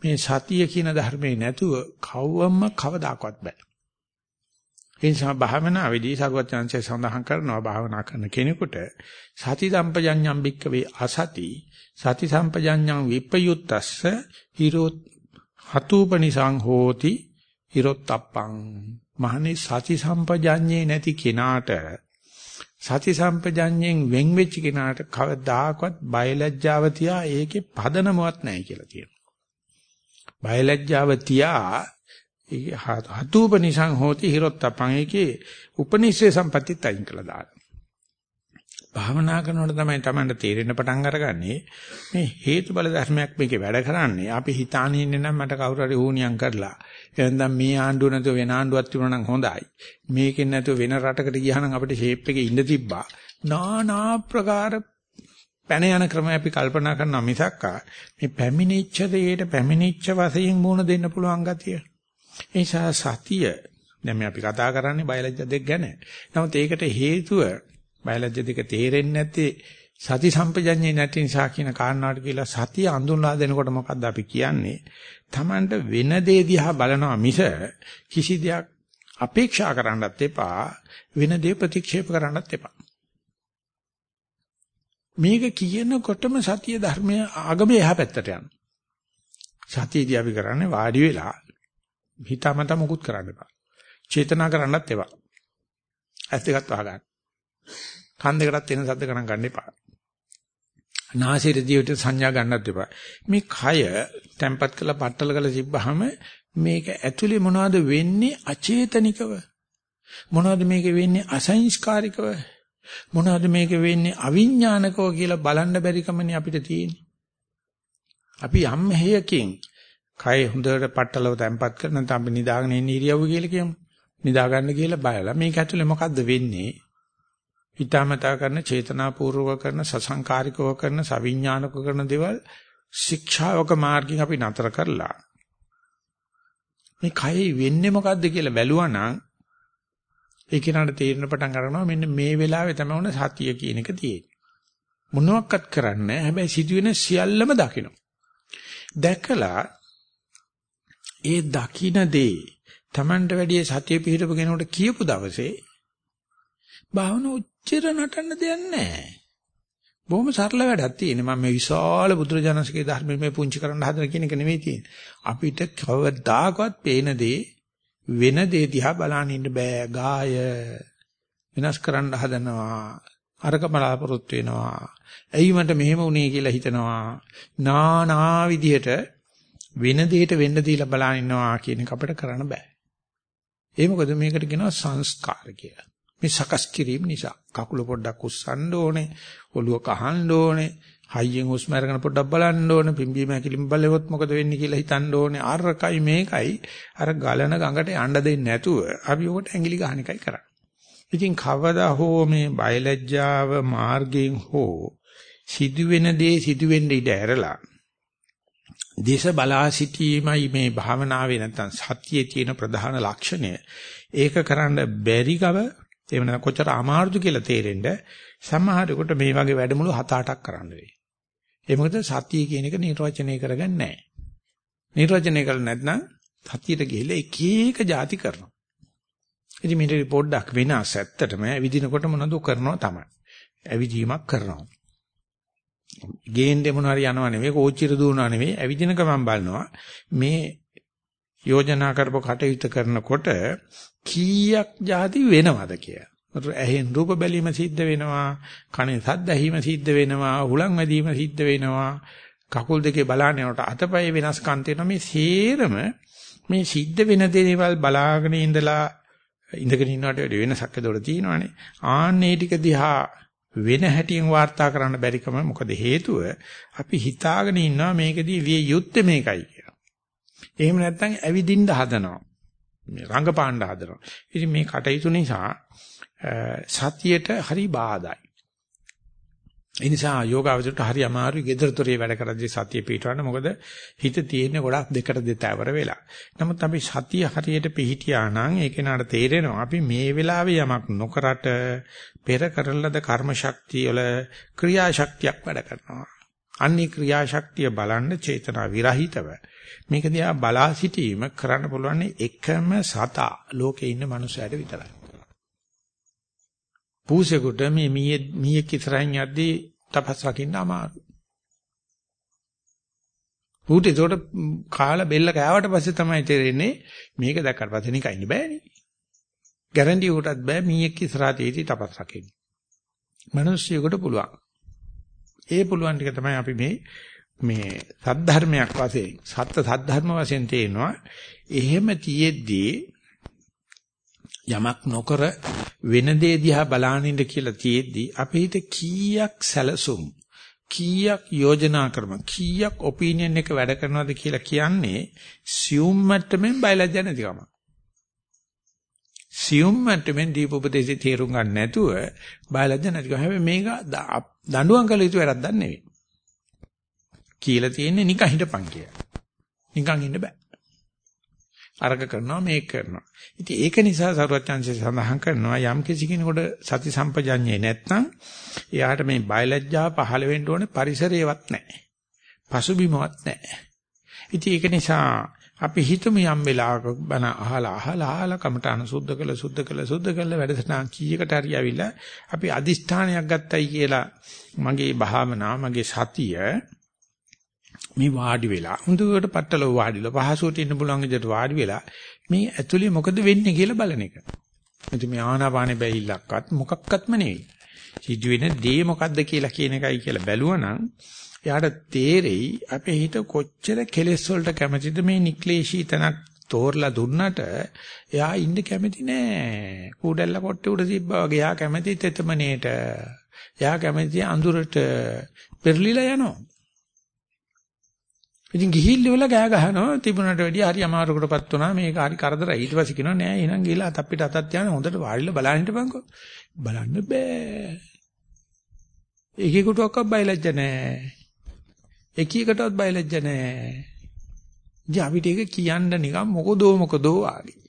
මේ සතිය කියන ධර්මේ නැතුව කවවම කවදාකවත් බෑ. ඒ නිසා භාවනාවේදී සරුවචාන්සේ සඳහන් කරනවා භාවනා කරන කෙනෙකුට සති සම්පජඤ්ඤම් භික්කවේ අසති සති සම්පජඤ්ඤං විපයුත්තස්ස හිරොත් හතුපනිසං හෝති හිරොත්තප්පං මහනේ සති සම්පජඤ්ඤේ නැති කෙනාට සති සම්පජඤ්ඤයෙන් වෙන් වෙච්ච කෙනාට කවදාකවත් බයලජ්ජාව තියා ඒකේ පදනමවත් නැහැ කියලා කියනවා. බයලජ්ජාව තියා හතුපනිසං හෝති හිරොත්තපං ඒකේ උපනිෂේ සම්පත්තිත් අයින් කළා දාලා. භාවනා කරනකොට තමයි Tamanට තේරෙන්න පටන් අරගන්නේ මේ හේතු බල ධර්මයක් මේකේ වැඩ කරන්නේ. අපි හිතානේ ඉන්නේ නම් මට කවුරු හරි ඌණියම් කරලා එහෙනම් මේ ආණ්ඩුව නැතුව වෙන ආණ්ඩුවක් තිබුණා නම් හොඳයි. මේකෙන් නැතුව වෙන රටකට ගියා නම් අපිට ෂේප් එකේ ඉන්න තිබ්බා. නානා ප්‍රකාර පැන යන ක්‍රමය අපි කල්පනා කරනවා මිසක් මේ පැමිණිච්ච දෙයට පැමිණිච්ච වශයෙන් මුණ දෙන්න පුළුවන් ගතිය. ඒ නිසා සතිය දැන් මේ අපි කතා කරන්නේ බයලජ්‍ය දෙක ගැන. නමුත් ඒකට හේතුව බයලජ්‍ය දෙක තේරෙන්නේ නැත්තේ සති සම්පජඤ්ඤේ නැති නිසා කියන කාරණාවට කියලා සතිය අඳුනලා දෙනකොට මොකද්ද අපි කියන්නේ? Tamanට වෙන දේ දිහා බලනවා මිස කිසි දෙයක් අපේක්ෂා කරන්නත් එපා වෙන දේ ප්‍රතික්ෂේප කරන්නත් එපා. මේක කියනකොටම සතිය ධර්මය ආගමේ එහා පැත්තට යනවා. සතියදී අපි කරන්නේ වාඩි වෙලා හිතාමතා මුකුත් කරන්න එපා. චේතනා කරන්නත් එපා. ඇස් දෙකත් වහගන්න. කන් දෙකටත් එන සද්ද ගණන් ගන්න එපා. නාසයේ දිවට සංඥා ගන්නත් එපා. මේ කය තැම්පත් කරලා පట్టල කරලා තිබ්බහම මේක ඇතුලේ මොනවද වෙන්නේ අචේතනිකව? මොනවද මේක වෙන්නේ අසංස්කාරිකව? මොනවද මේක වෙන්නේ අවිඥානිකව කියලා බලන්න බැරි කමනේ අපිට තියෙන්නේ. අපි යම් හේයකින් කය හොඳට පట్టලව තැම්පත් කරන නැත්නම් අපි නිදාගෙන ඉන්න ඉරියව්ව කියලා කියමු. නිදාගන්න කියලා බලලා මේක ඇතුලේ මොකද්ද වෙන්නේ? හිතාමතා කරන චේතනාපූර්වක කරන සසංකාරිකව කරන සවිඥානිකව කරන දේවල් ශික්ෂාවක මාර්ගයෙන් අපි නතර කරලා මේ කයේ වෙන්නේ මොකද්ද කියලා බැලුවා නම් ඒ කෙනාට තේරෙන පටන් ගන්නවා මෙන්න මේ වෙලාවේ තමයි උන සතිය කියන එක තියෙන්නේ. මොනවත් කරන්නේ හැබැයි සිදුවෙන සියල්ලම දකින්න. දැකලා ඒ දකින්න දේ Tamanට වැඩිය සතිය පිහිටපු කෙනෙකුට කියපු දවසේ භාවන උච්චර නටන්න දෙයක් නැහැ. බොහොම සරල වැඩක් තියෙන්නේ. මම මේ විශාල බුදුරජාණන්සේගේ ධර්මයේ මේ පුංචි කරන්න හදන කියන එක නෙමෙයි තියෙන්නේ. අපිට කවදාකවත් පේන දේ වෙන දේ දිහා බලන්න ඉන්න බෑ. ගාය විනාශ කරන්න හදනවා. අරක බලාපොරොත්තු වෙනවා. ඇයි මට මෙහෙම වුනේ කියලා හිතනවා. නානා විදිහට වෙන දෙයකට වෙන්න දීලා බලන ඉන්නවා කියන එක අපිට කරන්න බෑ. ඒ මොකද මේකට කියනවා සංස්කාර කියලා. මේ සකස් කිරීම නිසා කකුල පොඩ්ඩක් උස්සන්න ඕනේ, ඔළුව කහන්න ඕනේ, හයියෙන් හුස්ම අරගෙන පොඩ්ඩක් බලන්න ඕනේ පිම්බීම හැකිලිම බලවොත් මොකද වෙන්නේ කියලා හිතන්න ඕනේ අරකයි මේකයි අර ගලන ගඟට යන්න දෙන්නේ නැතුව අපි ඔකට ඇඟිලි ගන්න එකයි කරන්නේ. ඉතින් කවදා හෝ මේ බයලජ්ජාව මාර්ගයෙන් හෝ සිදුවෙන දේ සිදුවෙන්න ඉඩ ඇරලා දේශ බලා සිටීමයි මේ භාවනාවේ නැත්තම් සතියේ තියෙන ප්‍රධාන ලක්ෂණය. ඒක කරන්න බැරි ගව එහෙම නැත්නම් කොච්චර අමාරුද කියලා තේරෙන්න සමහරෙකුට මේ වගේ වැඩමුළු 7-8ක් කරන්න වෙයි. ඒ මොකද සතිය කියන එක නිර්වචනය කරගන්නේ නැහැ. නිර්වචනය කරලා නැත්නම් සතියට ගිහලා එක එක જાති කරනවා. ඉතින් මේක පොඩ්ඩක් වෙනස් ඇත්තටම ඇවිදිනකොට මොනවද කරනවා තමයි. ඇවිදීමක් කරනවා. ගේන්නේ මොන හරි යනවා නෙවෙයි කෝච්චියට දුවනවා නෙවෙයි ඇවිදින ගමන් බලනවා මේ යෝජනා කරපු කටයුතු කරනකොට කීයක් જાති වෙනවද කියලා. ඇහෙන් රූප බැලීම සිද්ධ වෙනවා, කනෙන් ශබ්ද ඇහිම සිද්ධ වෙනවා, හුලං වැදීම සිද්ධ වෙනවා, කකුල් දෙකේ බලන්න යනකොට අතපය වෙනස්කම් තියෙනවා මේ සේරම මේ සිද්ධ වෙන දේවල් බලාගෙන ඉඳලා ඉඳගෙන ඉන්නවට වැඩි වෙනසක් ඒතකොට තියෙනවානේ. ආන්නේ ටික දිහා වෙන හැටියෙන් වාර්තා කරන්න බැරිකම මොකද හේතුව අපි හිතාගෙන ඉන්නවා මේකදී විය යුත්තේ මේකයි කියලා. එහෙම නැත්නම් ඇවිදින්න හදනවා. මේ රංගපාණ්ඩ හදනවා. ඉතින් මේ කටයුතු නිසා සතියට හරි බාධායි. ඒ නිසා යෝගාවචරයට හරි අමාරුයි gedara thore වැඩ කරද්දී සතිය පිටවන්න මොකද හිත තියෙන්නේ ගොඩක් දෙකට දෙතවර වෙලා. නමුත් අපි සතිය හරියට පිහිටියා නම් ඒක නාට තේරෙනවා අපි මේ වෙලාවේ යමක් නොකරට පෙර කරලද කර්ම ශක්තිය වල ක්‍රියාශක්තියක් වැඩ කරනවා. අන්නේ ක්‍රියාශක්තිය බලන්න චේතනා විරහිතව මේක දිහා බලා සිටීම කරන්න පුළුවන් එකම සතා ලෝකේ ඉන්න මනුස්සයට විතරයි. පූසෙකුට මේ මීයේ මීයක් ඉස්සරහින් යද්දී තපස් රකින්න අමාරුයි. ඌට ඒකට කාලා බෙල්ල කෑවට පස්සේ තමයි තේරෙන්නේ මේක දැක්කට පස්සේ නිකන් ඉන්න බෑනේ. ගැරන්ටි උකටත් බෑ මීයක් ඉස්සරහට ඒටි තපස් රකින්න. මිනිස්සුයෙකුට පුළුවන්. ඒ පුළුවන් ටික තමයි අපි මේ මේ සද්ධර්මයක් වශයෙන් සත්‍ය සද්ධර්ම වශයෙන් තේනවා. එහෙම තියෙද්දී යමක් නොකර වෙන දේ දිහා බලානින්න කියලා තියෙද්දි අපේ හිත කීයක් සැලසුම් කීයක් යෝජනා කරම කීයක් ඔපිනියන් එක වැඩ කරනවද කියලා කියන්නේ සියුම් මට්ටමින් බයලජ්ජ නැතිකම. සියුම් මට්ටමින් දීප උපදේශي තේරුම් ගන්න නැතුව බයලජ්ජ නැතිකම. හැබැයි මේක දඬුවම් කළ යුතු වැරද්දක් නෙවෙයි. කියලා තියෙන්නේ නිකන් හිටපන් කියලා. නිකන් ඉන්න බෑ. අරක කරනවා මේක කරනවා. ඉතින් ඒක නිසා සරුවචාන්සේ සඳහන් කරනවා යම් කිසි කෙනෙකුට සති සම්පජඤ්ඤේ නැත්නම් එයාට මේ බයලජ්ජා පහළ වෙන්න ඕනේ පරිසරයවත් නැහැ. පසුබිමවත් නැහැ. ඉතින් ඒක නිසා අපි හිතමු යම් වෙලාවක බන අහලා අහලා අහලා කමටහන සුද්ධ කළ සුද්ධ කළ සුද්ධ කළ වැඩසටහන් කීයකට හරි ආවිලා අපි අදිෂ්ඨානයක් ගත්තයි කියලා මගේ භාවනාව මගේ සතිය මේ වාඩි වෙලා හොඳට පట్టල වාඩිලා පහසුවට ඉන්න පුළුවන් විදිහට වාඩි වෙලා මේ ඇතුලේ මොකද වෙන්නේ කියලා බලන එක. එතකොට මේ ආනාපානෙ බැහිල්ලක්වත් මොකක්වත්ම නෙවෙයි. සිදුවෙන දේ මොකද්ද කියලා කියන එකයි කියලා බැලුවනම් එයාට තේරෙයි අපේ හිත කොච්චර කෙලෙස් වලට කැමතිද මේ නික්ලේශී තනක් තෝරලා දුන්නට එයා ඉන්න කැමති නෑ. කූඩැල්ල කොට්ටේ උඩ තිබ්බා වගේ එයා කැමති තෙතමනේට. එයා කැමති අඳුරට පෙරලිලා යනවා. ඉතින් ගිහිල්ලා ගෑ ගහනවා තිබුණට වැඩිය හරි අමාරුකටපත් වුණා මේක හරි කරදරයි ඊට පස්සේ කියනවා නෑ එහෙනම් ගිහලා අත අපිට අතක් තියාන හොඳට වාඩිලා බලන්න හිටපන්කෝ බලන්න බෑ එකෙකුට ඔක්ක බයලජ්ජ නෑ එකෙකුටවත් බයලජ්ජ නෑ. ඉතින් අපිට ඒක කියන්න නිකන් මොකදෝ මොකදෝ ආගේ.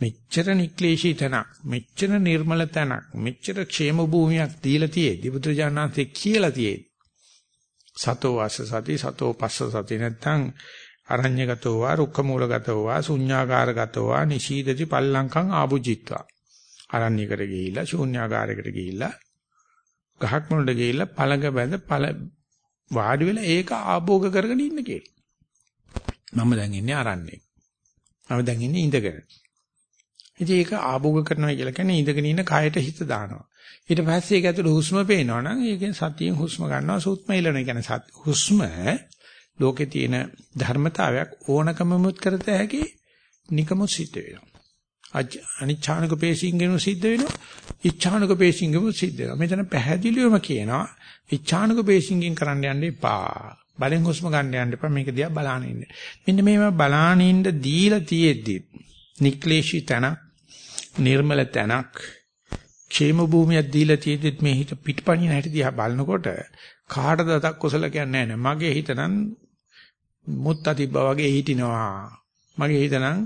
මෙච්චර නික්ලේශී තැනක් මෙච්චර නිර්මල තැනක් මෙච්චර ക്ഷേම භූමියක් දීලා තියෙද්දි බුදුජානනාථේ කියලා තියෙද්දි. සතෝ වාස සති සතෝ පස්ස සති නැත්තම් අරඤ්‍යගතෝ වා රුක්ඛමූලගතෝ වා ශුඤ්ඤාකාරගතෝ වා නිශීදති පල්ලංකං ආභුජිත්වා. අරඤ්‍යකට ගිහිල්ලා ශූන්‍යාකාරයකට ගිහිල්ලා ගහක් මුලට ගිහිල්ලා පළඟ බැඳ පළ වාඩි වෙලා ඒක ආභෝග කරගෙන ඉන්න කියලා. මම දැන් ඉන්නේ අරන්නේ. මම දැන් ඉන්නේ ඉඳගෙන. ඉතින් ඒක ආභෝග කරනවා කියලා කියන්නේ ඉඳගෙන ඉන්න කයට හිත දානවා. ඊට පස්සේ ඒක ඇතුළේ හුස්ම පේනවා නම් ඒකෙන් සතියෙන් හුස්ම ගන්නවා සුත්ම ඉලන කියන්නේ හුස්ම ලෝකේ තියෙන ධර්මතාවයක් ඕනකමමුත් කරත හැකි නිකමුත් සිද්ධ වෙනවා අනිච්ඡානක පේශින්ගෙනු සිද්ධ වෙනවා. ඉච්ඡානක පේශින්ගෙනු සිද්ධ වෙනවා. මෙතන පැහැදිලිවම කියනවා ඉච්ඡානක පේශින්ගෙන් කරන්න යන්න එපා. බලෙන් හුස්ම ගන්න යන්න එපා. මේක දිහා බලාගෙන ඉන්න. මෙන්න මේවා බලාගෙන ඉන්න දීලා තියෙද්දි නික්ලේශී තැනක් නිර්මල තැනක් ക്ഷേම භූමියක් දීලා තියෙද්දිත් මේ හිත පිටපණින හැටි දිහා බලනකොට කාටද අතක් කුසල කියන්නේ නැහැ. මගේ හිත නම් මුත්තා තිබ්බා වගේ හිටිනවා. මගේ හිත නම්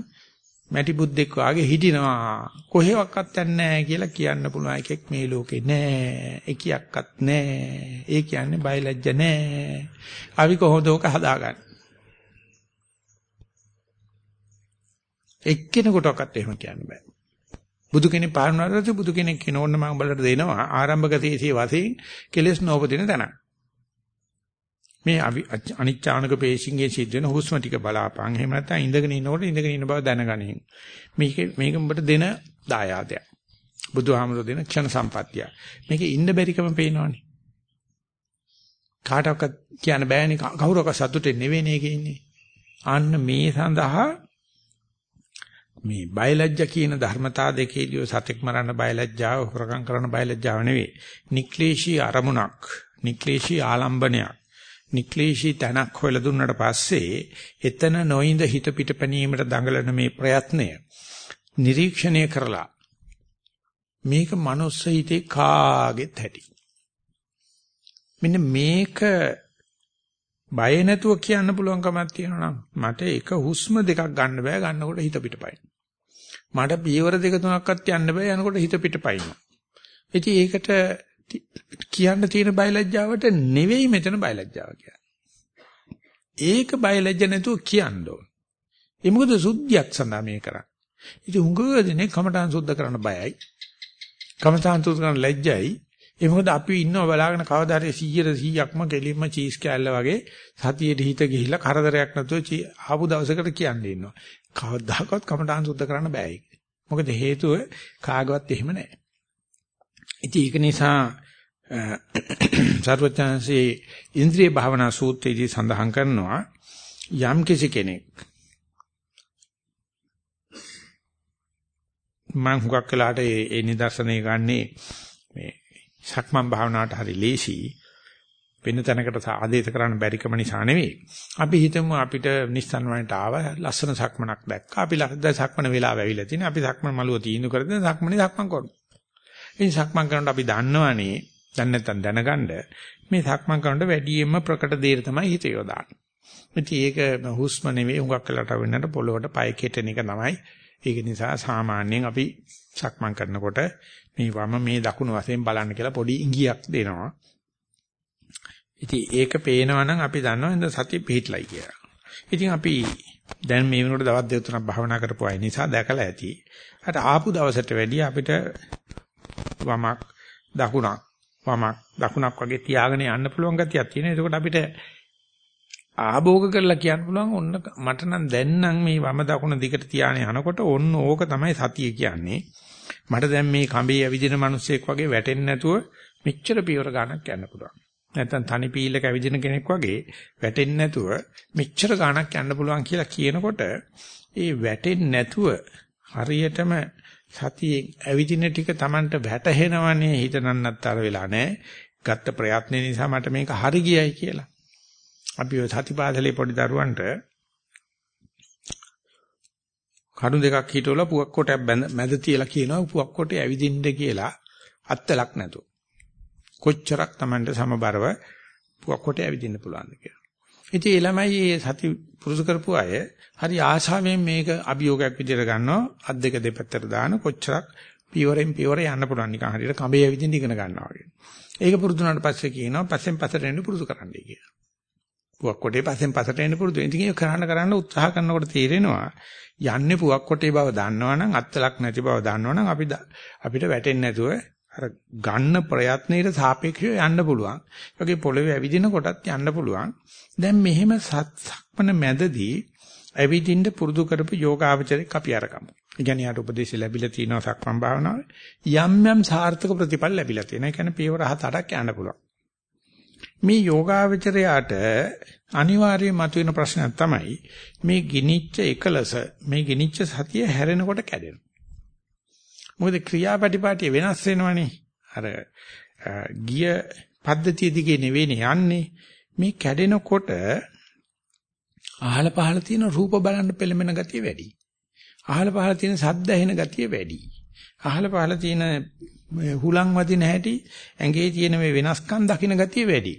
මැටි බුද්දෙක් වාගේ හිටිනවා. කොහෙවත් නැහැ කියලා කියන්න පුළුවන් එකෙක් මේ ලෝකේ නැහැ. එකියක්වත් නැහැ. ඒ කියන්නේ බයලජ්ජ නැහැ. අපි කොහොමද ඕක හදාගන්නේ? එක්කෙනෙකුටවත් එහෙම කියන්න බෑ. බුදු කෙනෙක් පාරනවාට බුදු කෙනෙක් කියන ඕන්න මම උඹලට දෙනවා. ආරම්භක තේසිය වශයෙන් කෙලස් නොපදින තැන. මේ අනිච්චානක පේශින්ගේ සිද්ධ වෙන හුස්ම ටික බලාපන්. එහෙම නැත්නම් ඉඳගෙන ඉන්නකොට ඉඳගෙන ඉන්න බව දැනගනින්. මේක මේක උඹට දෙන දායාදයක්. බුදුහාමරෝ දෙන ක්ෂණ සම්පත්තිය. මේකේ ඉන්න බැරිකම පේනවනේ. කාටවත් කියන්න බෑනේ කවුරක සතුටේ නෙවෙයි ඒකේ ඉන්නේ. අන්න මේ සඳහා මේ බයලජ්ජා කියන ධර්මතා දෙකේදී සතෙක් මරන්න බයලජ්ජාව හොරකම් කරන බයලජ්ජාව නෙවෙයි. නික්ලේශී අරමුණක්, නික්ලේශී ආලම්බනයක්, නික්ලේශී තනක් හොයලා දුන්නට පස්සේ එතන නොඉඳ හිත පිටපැනීමට දඟලන මේ ප්‍රයත්නය නිරීක්ෂණය කරලා මේක මනුස්ස හිතේ කාගෙත් ඇති. මෙන්න මේක බය නැතුව කියන්න පුළුවන් කමක් තියෙනවා නම් මට එක හුස්ම දෙකක් ගන්න බෑ ගන්නකොට හිත පිටපයින්. මට පියවර දෙක තුනක්වත් යන්න බෑ යනකොට හිත පිටපයින්. ඉතින් ඒකට කියන්න තියෙන බයලජ්ජාවට නෙවෙයි මෙතන බයලජ්ජාව කියන්නේ. ඒක බයලජ්ජ නැතුව කියන්න ඕන. ඒ මොකද සුද්ධියක් සඳහා මේ කරන්නේ. ඉතින් උංගව දෙනේ කමඨාන් සුද්ධ කරන්න බයයි. කමඨාන් සුද්ධ කරන්න ලැජ්ජයි. ඒ මොකද අපි ඉන්නව බලාගෙන කවදා හරි 100 100ක්ම කෙලින්ම චීස් කෑල්ල වගේ සතියේ හිත ගිහිල්ලා කරදරයක් නැතුව ආපු දවසකට කියන්නේ ඉන්නවා. කවදාකවත් කමඨාන් සුද්ධ කරන්න බෑ ඒක. මොකද හේතුව කාගවත් එහෙම නැහැ. ඉතින් ඒක නිසා [clears throat] සර්වඥාන්සේ ඉන්ද්‍රිය භාවනා සූත්‍රයේදී සඳහන් කරනවා යම් කිසි කෙනෙක් මම හුඟක් වෙලාට ඒ නිදර්ශනය ගන්නේ මේ සක්මන් භාවනාවට හරි ලේසි වෙන තැනකට ආදේශ කරන්න බැරිකම නිසා නෙවෙයි. අපි හිතමු අපිට නිස්සන් වලට ආව ලස්සන සක්මනක් දැක්කා. අපි ලස්සන සක්මන වෙලාව ඇවිල්ලා තිනේ. අපි සක්මන් මළුව තීන්දුව කරගෙන සක්මනේ සක්මන් කරනවා. ඉතින් සක්මන් කරනකොට අපි දන්නවනේ දැන් නැත්තම් දැනගන්න මේ සක්මන් කරනකොට වැඩියෙන්ම ප්‍රකට දේර තමයි හිත යොදාන්නේ. ඉතින් ඒක හුස්ම නෙවෙයි හුඟක් වෙලාට වෙන්නට පොළොවට පය කෙටෙන එක තමයි. ඒක නිසා සාමාන්‍යයෙන් අපි සක්මන් කරනකොට මේ වම මේ දකුණු වශයෙන් බලන්න කියලා පොඩි ඉඟියක් දෙනවා. ඉතින් ඒක පේනවා නම් අපි දන්නවා ඉතින් සතිය පිහිටලයි කියලා. ඉතින් අපි දැන් මේ වෙනකොට දවස් දෙක තුනක් භාවනා කරපු අය නිසා දැකලා ඇති. අර ආපු දවසට වැඩිය අපිට වමක් දකුණක් වමක් දකුණක් වගේ තියාගෙන යන්න පුළුවන් ගතියක් තියෙනවා. එතකොට අපිට ආභෝග කරලා කියන්න පුළුවන් ඔන්න මට නම් දැන් නම් මේ වම දකුණ දිගට තියාගෙන යනකොට ඔන්න ඕක තමයි සතිය කියන්නේ. මට දැන් මේ කඹේ ඇවිදින මිනිස්සෙක් වගේ වැටෙන්නේ නැතුව මෙච්චර පියවර ගන්නක් යන්න පුළුවන්. නැත්තම් තනි පීලක ඇවිදින කෙනෙක් වගේ වැටෙන්නේ නැතුව මෙච්චර ගාණක් යන්න පුළුවන් කියලා කියනකොට ඒ වැටෙන්නේ නැතුව හරියටම සතියෙන් ඇවිදින ටික Tamanට වැටහෙනවනේ හිත නන්නත්තර වෙලා නැහැ. ගත්ත ප්‍රයත්න නිසා මට මේක හරි ගියයි කියලා. අපි ඔය සතිපාසලේ පොඩි දරුවන්ට කණු දෙකක් හිටවලා පුවක් කොටයක් මැද තියලා කියනවා පුවක් කොටේ ඇවිදින්න කියලා අත්තලක් නැතුව. කොච්චරක් Tamanට සමබරව පුවක් කොටේ ඇවිදින්න පුළුවන්ද කියලා. ඉතින් ඒ ළමයි මේ සති පුරුදු කරපු අය හරි ආශාවෙන් මේක අභියෝගයක් විදිහට ගන්නවා අත් දෙක දෙපැත්තට දාන කොච්චරක් පියවරෙන් පියවර යන්න පුළුවන් නිකන් හරියට කඹේ ඇවිදින්න ඉගෙන ගන්නවා වගේ. ඒක පුරුදු වුණාට පස්සේ කියනවා පස්සෙන් පස්සට එන්න පුරුදු කරන්නයි කියලා. පුවක් කොටේ පස්සෙන් පස්සට එන්න පුරුදු. ඉතින් ඒක කරන්න කරන්න උත්සාහ කරනකොට තේරෙනවා යන්නේ පුවක් කොටේ බව දන්නවනම් අත්තලක් නැති බව දන්නවනම් අපි අපිට වැටෙන්නේ නැතුව අර ගන්න ප්‍රයත්නයේ සාපේක්ෂව යන්න පුළුවන්. ඒ වගේ පොළවේ ඇවිදින කොටත් යන්න පුළුවන්. දැන් මෙහෙම සක්මන මැදදී ඇවිදින්න පුරුදු කරපු යෝගාවචරයක් අපි අරගමු. ඒ කියන්නේ යාට උපදේශ ලැබිලා තියෙනවා සක්මන් භාවනාවේ. යම් යම් සාර්ථක ප්‍රතිඵල ලැබිලා තියෙනවා. ඒ කියන්නේ පියවර හත අටක් යන්න පුළුවන්. මේ යෝගාවචරයට අනිවාර්යයෙන් මතුවෙන ප්‍රශ්නයක් තමයි මේ ගිනිච්ච එකලස මේ ගිනිච්ච සතිය හැරෙනකොට කැඩෙනවා. මොකද ක්‍රියාපටිපාටිය වෙනස් වෙනවනේ. අර ගිය පද්ධතිය දිගේ නෙවෙයිනේ යන්නේ. මේ කැඩෙනකොට අහල පහල තියෙන රූප බලන්න පෙළඹෙන ගතිය වැඩි. අහල පහල තියෙන ශබ්ද ඇහෙන ගතිය වැඩි. අහල පහල තියෙන හුලං වදින හැටි ඇඟේ තියෙන මේ වෙනස්කම් දකින්න ගතිය වැඩි.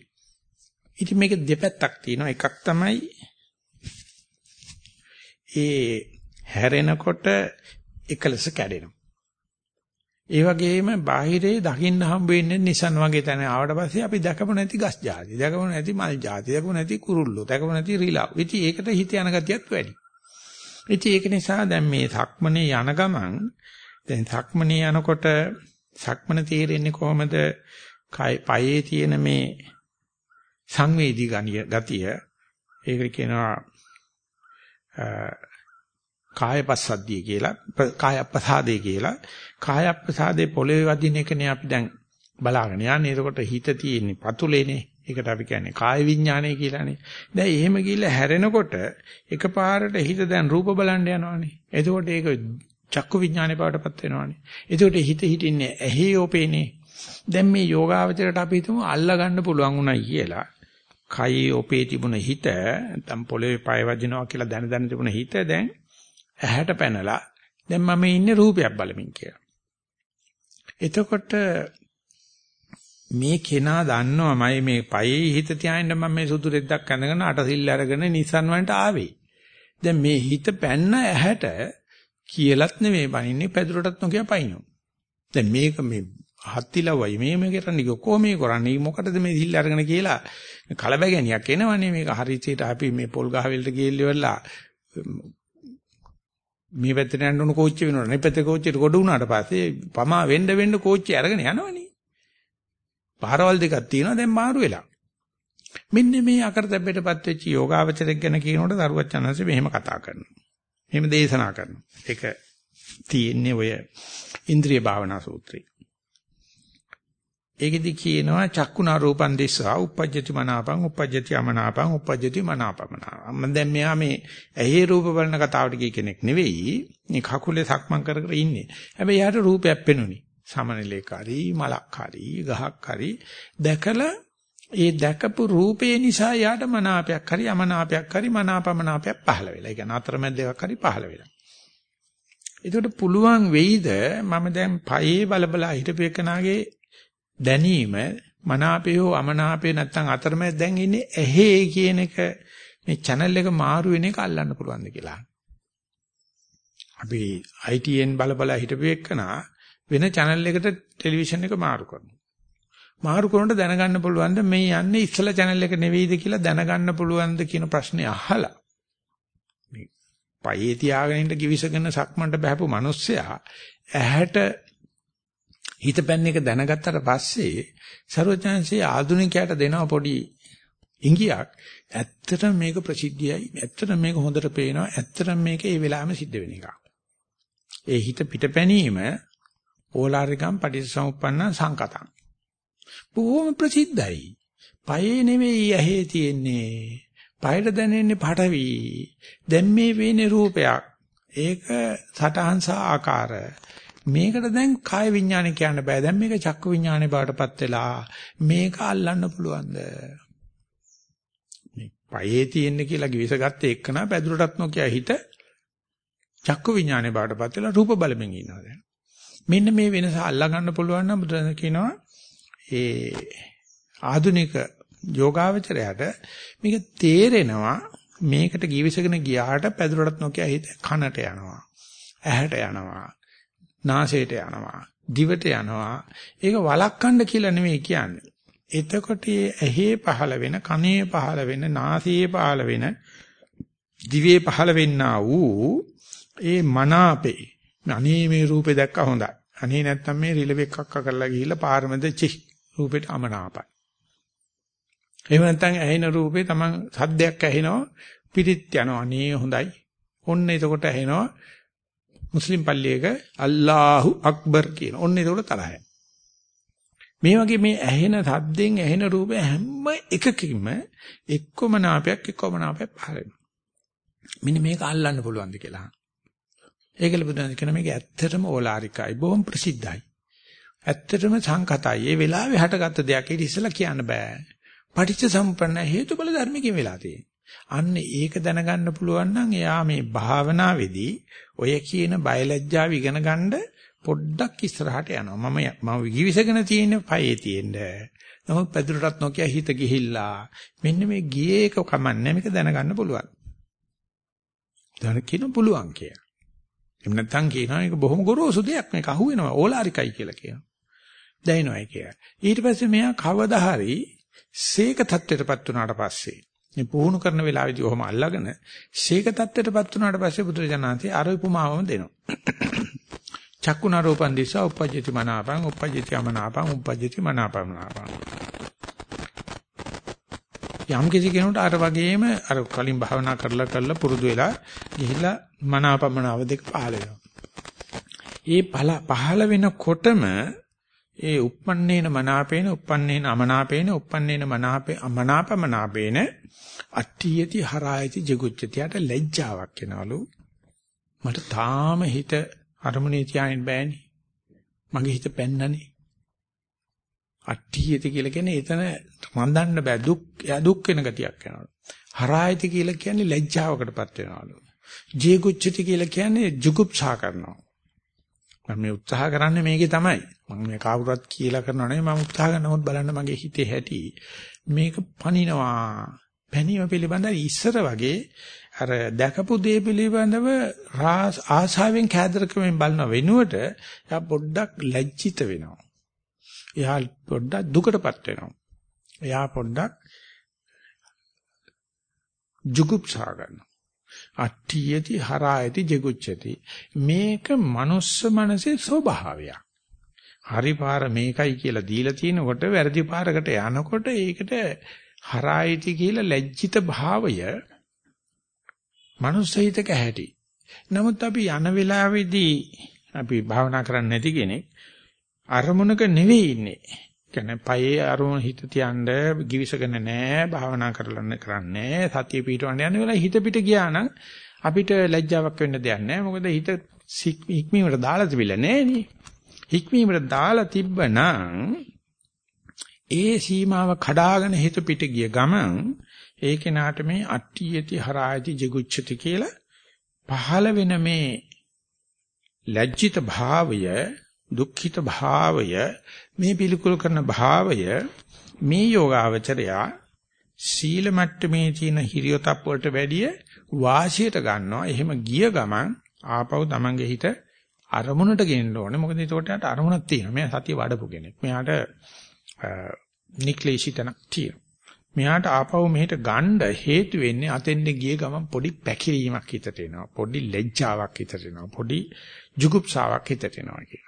ඉතින් මේක දෙපැත්තක් තියෙනවා. එකක් තමයි ඒ හැරෙනකොට එකලස කැඩෙනවා. ඒ වගේම බාහිරේ දකින්න හම්බ වෙන්නේ Nissan වගේ තැන ආවට පස්සේ අපි දැකපො නැති ගස් జాති, දැකපො නැති මල් జాති, දැකපො නැති කුරුල්ලෝ, දැකපො නැති රිලව්. ඉතින් ඒකට හිත යන ගතියත් වැඩි. ඉතින් ඒක නිසා දැන් මේ සක්මනේ යන ගමන් දැන් සක්මනේ යනකොට සක්මන තේරෙන්නේ කොහොමද? පයේ තියෙන මේ සංවේදී ගතිය ඒකට කියනවා කායපස්සද්ධිය කියලා කායප්‍රසාදේ කියලා කායප්‍රසාදේ පොළවේ වදින එකනේ අපි දැන් බලාගෙන යන්නේ. එතකොට හිත තියෙන්නේ පතුලේනේ. ඒකට අපි කියන්නේ කාය විඥානය කියලානේ. දැන් එහෙම ගිහිල්ලා හැරෙනකොට එකපාරට හිත දැන් රූප බලන්න යනවානේ. එතකොට ඒක චක්කු විඥානේ බවටපත් වෙනවානේ. එතකොට හිත හිටින්නේ ඇහි ඕපේනේ. දැන් මේ යෝගාවචරයට අපි හිතමු අල්ලා ගන්න පුළුවන් උනායි කියලා. කයි ඔපේ තිබුණ හිත නැත්නම් පොළවේ පය වදිනවා කියලා දැන දැන තිබුණ හිත දැන් ඇහැට පැනලා දැන් මම ඉන්නේ රූපයක් බලමින් කියලා. එතකොට මේ කෙනා දන්නවමයි මේ පයේ හිත තියාගෙන මම මේ සුදු රෙද්දක් අඳගෙන අටසිල් අරගෙන Nissan වලට ආවේ. දැන් මේ හිත පැන්න ඇහැට කියලත් නෙමෙයි බනින්නේ පැදුරටත් නොකිය පයින්නෝ. දැන් මේක මේ හත්තිලවයි මේ මේ කරන්නේ කොහොම මේ කරන්නේ මොකටද මේ සිල් අරගෙන කියලා කලබගැනියක් එනවනේ මේක හරියට අපි මේ පොල් ගහවෙලට ගිහිල්ලා මේ පැත්තට යන්න උණු කෝච්චි වෙනවනේ. මේ පැත්තේ කෝච්චියට ගොඩ වුණාට පස්සේ පමා වෙන්න වෙන්න කෝච්චි අරගෙන යනවනේ. පාරවල් දෙකක් තියෙනවා දැන් මාරු වෙලා. මෙන්න මේ අකරතැබ්බෙටපත් වෙච්ච යෝගාවචරයක් ගැන කියනකොට දරුවත් චනන්සේ මෙහෙම කතා කරනවා. මෙහෙම දේශනා කරනවා. ඒක තියෙන්නේ ඔය ඉන්ද්‍රිය භාවනා සූත්‍රයේ. ඒකෙදි කියනවා චක්කුණා රූපං දිස්සා uppajjati මනාපං uppajjati අමනාපං uppajjati මනාපමනා. මම දැන් මෙහා මේ ඇහි රූප බලන කතාවට කිය කෙනෙක් නෙවෙයි. මේ කකුලේ සක්මන් කර කර ඉන්නේ. හැබැයි යාට රූපයක් පෙනුනි. සමනලේකාරී මලක්කාරී ගහක් හරි දැකලා ඒ දැකපු රූපේ නිසා යාට මනාපයක් හරි අමනාපයක් හරි මනාපමනාපයක් පහළ වෙලා. ඒ කියන්නේ අතරමැද දෙකක් හරි පහළ වෙලා. ඒකට පුළුවන් වෙයිද මම දැන් පයේ බලබලා හිටපු එකනාගේ දැනීම මනාපේ හෝ අමනාපේ නැත්තම් අතරමැද දැන් ඉන්නේ ඇහි කියන එක මේ channel එක මාරු වෙන එක අල්ලන්න පුළුවන්ද කියලා. අපි ITN බල බල හිටපු එකනා වෙන channel එකට ටෙලිවිෂන් එක මාරු කරනවා. මාරු කරනකොට දැනගන්න පුළුවන්ද මේ යන්නේ ඉස්සලා channel එක නෙවෙයිද කියලා දැනගන්න පුළුවන්ද කියන ප්‍රශ්නේ අහලා මේ පයේ තියාගෙන ඉන්න කිවිසගෙන සක්මන්ට බහපු මිනිස්සයා ඇහැට හිත පැන්න එක දැනගත්තට පස්සේ ਸਰවඥාන්සේ ආධුනිකයට දෙනව පොඩි ඉංගියක් ඇත්තටම මේක ප්‍රසිද්ධියයි. ඇත්තටම මේක හොඳට පේනවා. ඇත්තටම මේක ඒ වෙලාවෙම සිද්ධ වෙන එකක්. ඒ හිත පිටපැනීම ඕලාරිකම් පටිච්චසමුප්පන්න සංකතං. බොහොම ප්‍රසිද්ධයි. පයේ නෙවෙයි ඇහි තියෙන්නේ. පයට දැනෙන්නේ පටවි දැන් මේ වෙන්නේ රූපයක්. ඒක සටහන්ස ආකාර. මේකට දැන් කාය විඥානය කියන්න බෑ. දැන් මේක චක්කු විඥානේ බවටපත් වෙලා මේක අල්ලන්න පුළුවන්ද? මේ පයේ තියෙන්න කියලා කිවිසගත්ත එක්කන පැදුරටත් නොකිය හිත චක්කු විඥානේ බවටපත් වෙලා රූප බලමින් ඉන්නවා දැන්. මෙන්න මේ වෙනස අල්ලා ගන්න පුළුවන් නම් බුදුන් කියනවා ඒ ආධුනික යෝගාවචරයට මේක තේරෙනවා මේකට givisගෙන ගියාට පැදුරටත් නොකිය හිත කනට යනවා ඇහැට යනවා නාසයට යනවා, දිවට යනවා. ඒක වළක්වන්න කියලා නෙමෙයි කියන්නේ. එතකොට ඇහි පහළ වෙන, කනේ පහළ වෙන, නාසයේ පහළ වෙන, දිවේ පහළ වෙන්නා වූ ඒ මනාපේ අනේ මේ රූපේ දැක්ක හොඳයි. අනේ නැත්තම් මේ රිලෙවෙක් අක්ක කරලා ගිහිල්ලා පාරමෙද චි රූපෙට අමනාපයි. එහෙම නැත්නම් ඇහෙන රූපේ Taman සද්දයක් ඇහෙනවා පිටිත් යනවා. අනේ හොඳයි. ඔන්න එතකොට ඇහෙනවා මුස්ලිම් පල්ලියක අල්ලාහු අක්බර් කියන. ඔන්න ඒක තරහයි. මේ වගේ මේ ඇහෙන සද්දෙන් ඇහෙන රූපේ හැම එකකින්ම එක්කම නාපයක් එක්කම නාපයක් පහළ වෙනවා. මෙන්න මේක අල්ලන්න පුළුවන්ද කියලා. ඒකල බුදුන් කියන මේක ඇත්තටම ඕලාරිකයි බොහොම ප්‍රසිද්ධයි. ඇත්තටම සංකතයි. ඒ වෙලාවේ හටගත්ත දෙයක් ඊට ඉස්සලා කියන්න බෑ. පටිච්ච සම්පන්න හේතුඵල ධර්මකින් වෙලා තියෙන්නේ. අන්න ඒක දැනගන්න පුළුවන් නම් එයා මේ භාවනාවේදී ඔය කියන බයලජ්ජාව ඉගෙන ගන්න පොඩ්ඩක් ඉස්සරහට යනවා. මම මම විවිසගෙන තියෙන පයේ තියෙන්න. නමුත් පැදුරටත් නොකිය හිත ගිහිල්ලා මෙන්න මේ ගියේ එක කමන්නේ මේක දැනගන්න පුළුවන්. දැන කියන පුළුවන් කිය. එහෙම නැත්නම් කියනවා මේක බොහොම ගොරෝසු දෙයක් මේක අහුවෙනවා ඕලාරිකයි කියලා කියනවා. දැනෙනවයි කිය. ඊට පස්සේ මෙයා කවදා හරි සීක தත්ත්වයටපත් වුණාට පස්සේ මේ පුහුණු කරන වෙලාවේදී ඔහොම අල්ලගෙන ශේක தත්ත්වයටපත් වුණාට පස්සේ බුදුරජාණන්සේ අර උපමාවම දෙනවා. [coughs] චක්කුණ රූපං දිස්සා උපජ්ජති මනාපං උපජ්ජති අමනාපං උපජ්ජති මනාපමනාපං. යම් කිසි කෙනෙකුට අර වගේම අර කලින් භාවනා කරලා කරලා පුරුදු වෙලා ගිහිල්ලා මනාපමනාව දෙක පහළ වෙනවා. ඒ පහළ වෙනකොටම ඒ uppannේන මනාපේන uppannේන අමනාපේන uppannේන මනාපේ අමනාපමනාපේන අට්ඨියති හරායති ජිගුච්ඡතියට ලැජ්ජාවක් එනවලු මට තාම හිත අරමුණේ තියාගෙන බෑනේ. මගේ හිත පැන්නනේ. අට්ඨියති කියලා කියන්නේ එතන රඳන්න බෑ දුක් දුක් වෙන ගතියක් යනවා හරායති කියලා කියන්නේ ලැජ්ජාවකටපත් වෙනවලු ජීගුච්ඡති කියලා කියන්නේ ජුගුප්සා කරනවා. මම මේ උත්සාහ කරන්නේ මේකේ තමයි. මම මේ කවුරුත් කියලා කරනව නෙවෙයි මම උත්සාහ කරනවොත් බලන්න මගේ හිතේ හැටි. මේක පණිනවා. පැනීම පිළිබඳව ඉස්සර වගේ අර දැකපු දේ පිළිබඳව ආසාවෙන් කෑදරකමෙන් බලන වෙනුවට එයා පොඩ්ඩක් ලැජ්ජිත වෙනවා. එයා පොඩ්ඩක් දුකටපත් වෙනවා. එයා පොඩ්ඩක් ජුගුප්සා ගන්නවා. අට්ඨියති හරායති ජෙගුච්ඡති. මේක මනුස්ස මනසේ ස්වභාවයක්. හරි පාර මේකයි කියලා දීලා තිනකොට වැරදි පාරකට යනකොට ඒකට හරායති කියලා ලැජ්ජිත භාවය මනුස්ස හිතක ඇහැටි. නමුත් අපි යන වෙලාවේදී අපි භාවනා කරන්නේ නැති කෙනෙක් අරමුණක නෙවෙයි ඉන්නේ. කියන්නේ පයේ අරමුණ හිත තියන්න givisගෙන නැහැ භාවනා කරලන්න කරන්නේ සතිය පිටවන්න යන වෙලාව හිත පිට ගියා නම් අපිට ලැජ්ජාවක් වෙන්න දෙයක් නැහැ මොකද හිත හික්මීමට දාලා තිබිලා නැහැ හික්මීමට දාලා තිබ්බනම් ඒ සීමාව කඩාගෙන හිත පිට ගිය ගමන් ඒ කෙනාට මේ අට්ඨියති හරායති jigucchati කියලා පහළ වෙන මේ ලැජ්ජිත භාවය දුක්ඛිත භාවය මේ පිළිකුල් කරන භාවය මේ යෝගාවචරයා සීල මට්ටමේ තියෙන හිරියොතප් වලට වැඩිය වාසියට ගන්නවා. එහෙම ගිය ගමන් ආපහු තමන්ගේ හිත අරමුණට ගෙන්න ඕනේ. මොකද ඒකට යට අරමුණක් තියෙනවා. මෙයා සතිය වඩපු කෙනෙක්. මෙයාට නික්ලේශිතනක් තියෙනවා. මෙයාට ආපහු මෙහෙට ගන්න හේතු වෙන්නේ අතෙන්ද ගිය ගමන් පොඩි පැකිලීමක් හිතට එනවා. පොඩි ලැජ්ජාවක් හිතට එනවා. පොඩි ජුගුප්සාවක් හිතට එනවා කියලා.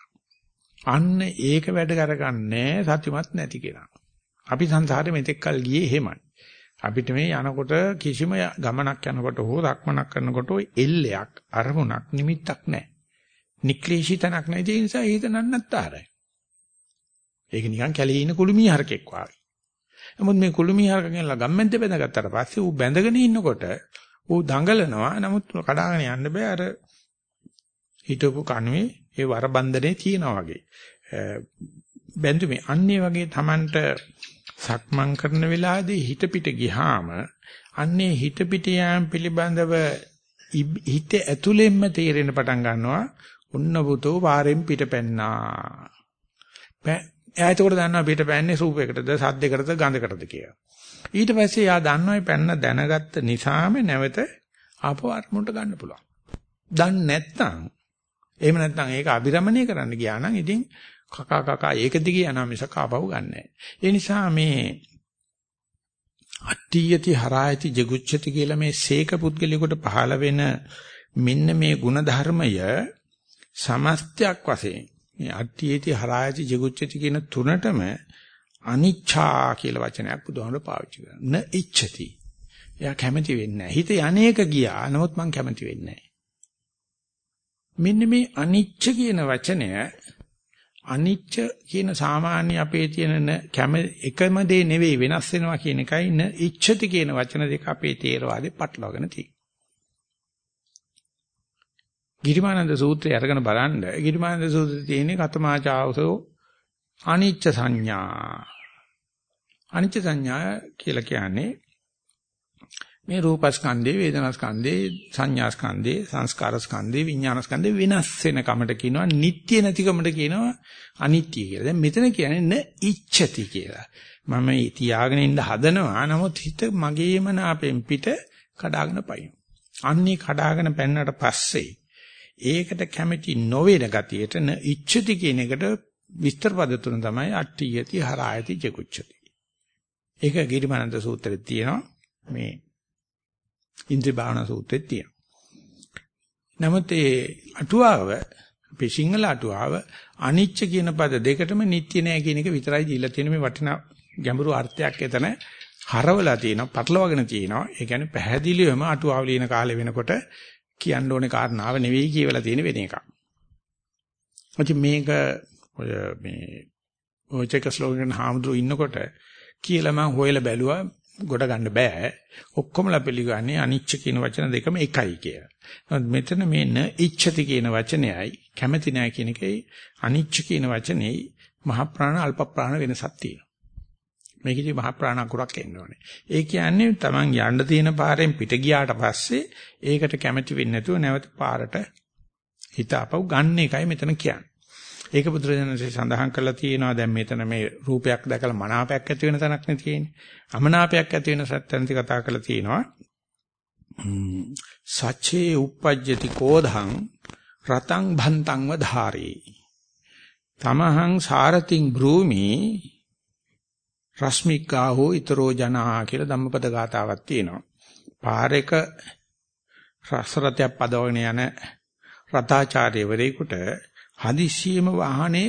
අන්න ඒක වැඩ කරගන්නේ සත්‍යමත් නැති කෙනා. අපි සංසාරේ මෙතෙක් කල් ගියේ එහෙමයි. අපිට මේ යනකොට කිසිම ගමනක් යනකොට හෝ රක්මනක් කරනකොට එල්ලයක් අරමුණක් නිමිත්තක් නැහැ. නික්ලේශී තනක් නැහැ. ඒ නිසා හිත නන්නත්තරයි. ඒක නිකන් කැලේ ඉන කුළුමී හරකෙක් වගේ. නමුත් මේ කුළුමී හරක ගෙනලා ගම්මැද්ද බැඳගත්තට පස්සේ ඌ බැඳගෙන ඉන්නකොට ඌ දඟලනවා. නමුත් කඩාගෙන යන්න බෑ අර හිටපු කණුවේ ඒ වරබන්දනේ තියනවා වගේ. බැඳුමේ අන්නේ වගේ Tamanට සක්මන් කරන වෙලාවේදී හිත පිට ගියාම අන්නේ හිත පිට යාම පිළිබඳව හිත ඇතුළෙන්ම තේරෙන පටන් ගන්නවා උන්න පුතෝ පාරෙන් පිට පැන්නා. එයා එතකොට දන්නවා පිට පැන්නේ රූපයකටද සද්දයකටද ගඳකටද කියලා. ඊට පස්සේ එයා දන්නවා පැන්න දැනගත්ත නිසාම නැවත ආපහු අරමුණට ගන්න පුළුවන්. දන්නේ නැත්නම් එහෙම නැත්නම් ඒක අභිරමණය කරන්න ගියා නම් ඉතින් කකා කකා ඒක දිගේ යනවා මිසක ආපහු ගන්නෑ. ඒ නිසා මේ අට්ඨියති හරායති ජගුච්ඡති කියලා මේ සීක පුද්ගලිකට පහළ වෙන මෙන්න මේ ಗುಣ ධර්මය සමස්තයක් වශයෙන් මේ අට්ඨියති හරායති ජගුච්ඡති කියන තුනටම අනිච්ඡා කියලා වචනයක් බුදුහාමුදුර පාවිච්චි කරනවා. න ඉච්ඡති. එයා කැමති වෙන්නේ නැහැ. හිත යන්නේක ගියා. නමුත් මං කැමති වෙන්නේ නැහැ. මෙන්න මේ අනිච්ච කියන වචනය අනිච්ච කියන සාමාන්‍ය අපේ තියෙන කැම එකම දේ නෙවෙයි වෙනස් වෙනවා කියන එකයි න ඉච්ඡති කියන වචන දෙක අපේ තේරවාදේ පටලවාගෙන තියෙනවා. ගිරිමානන්ද සූත්‍රය අරගෙන බලන්න ගිරිමානන්ද සූත්‍රයේ තියෙන්නේ කතමාචාවසෝ අනිච්ච සංඥා. අනිච්ච සංඥා කියලා කියන්නේ මේ රූපස්කන්ධේ වේදනාස්කන්ධේ සංඥාස්කන්ධේ සංස්කාරස්කන්ධේ විඥානස්කන්ධේ වෙනස් වෙන කමට කියනවා නිට්ටය නැතිකමට කියනවා අනිත්‍ය කියලා. දැන් මෙතන කියන්නේ න ඉච්ඡති කියලා. මම තියාගෙන ඉන්න හදනවා නමුත් හිත මගේම නාපෙන් පිට කඩාගෙන පයින්. අන්නේ කඩාගෙන පැන්නට පස්සේ ඒකට කැමැති නොවන ගතියට න ඉච්ඡති කියන එකට විස්තර පද තුන තමයි අට්ඨියති හරායති ජෙකුච්ඡති. ඒක ගිරිමානන්ද සූත්‍රයේ තියෙනවා මේ ඉන්ද්‍රිය භාවනා සූත්‍රයේ තියෙනවා. නමුත් ඒ අටුවාව අපේ සිංහල අටුවාව අනිච්ච කියන පද දෙකටම නිට්ටය නෑ කියන එක විතරයි දීලා තියෙන මේ වටිනා ගැඹුරු අර්ථයක් එතන හරවලා තියෙනවා, පටලවාගෙන තියෙනවා. ඒ කියන්නේ පැහැදිලිවම අටුවාව ලියන කාලේ වෙනකොට කියන්න ඕනේ කාරණාව නෙවෙයි කියවලා තියෙන වෙන එකක්. ඉතින් මේක ඔය මේ ඔය චෙකස්ලෝවකින් හාමුදුරුවෝ ඉන්නකොට කියලා මම හොයලා බැලුවා ගොඩ ගන්න බෑ. ඔක්කොමලා පිළිගන්නේ අනිච්ච කියන වචන දෙකම එකයි කියලා. නමුත් මෙතන මේ න ඉච්ඡති කියන වචනයයි කැමැති නැහැ කියන එකයි අනිච්ච කියන වචනේ මහ ප්‍රාණ අල්ප ප්‍රාණ වෙනසක් තියෙනවා. මේකෙදි මහ ප්‍රාණ අකුරක් එන්න ඕනේ. ඒ කියන්නේ Taman යන්න තියෙන පාරෙන් පිට ගියාට පස්සේ ඒකට කැමැති වෙන්නේ නැතුව නැවත පාරට හිත අපව ගන්න එකයි මෙතන කියන්නේ. ඒක බුදුරජාණන්සේ සඳහන් කරලා තියෙනවා දැන් මෙතන මේ රූපයක් දැකලා මනාපයක් ඇති වෙන තැනක් නේ තියෙන්නේ. අමනාපයක් ඇති වෙන සත්‍යන්ති කතා කරලා තියෙනවා. සච්චේ uppajjati කෝධං රතං භන්තං වධාරේ. තමහං සාරතින් බ්‍රූමි රශ්මිකාහෝ ඊතරෝ ජනා කියලා ධම්මපද ගාතාවක් තියෙනවා. පාරේක රසරතයක් පදවගෙන යන රතාචාර්යවරයෙකුට හදිස්සියෙම වාහනේ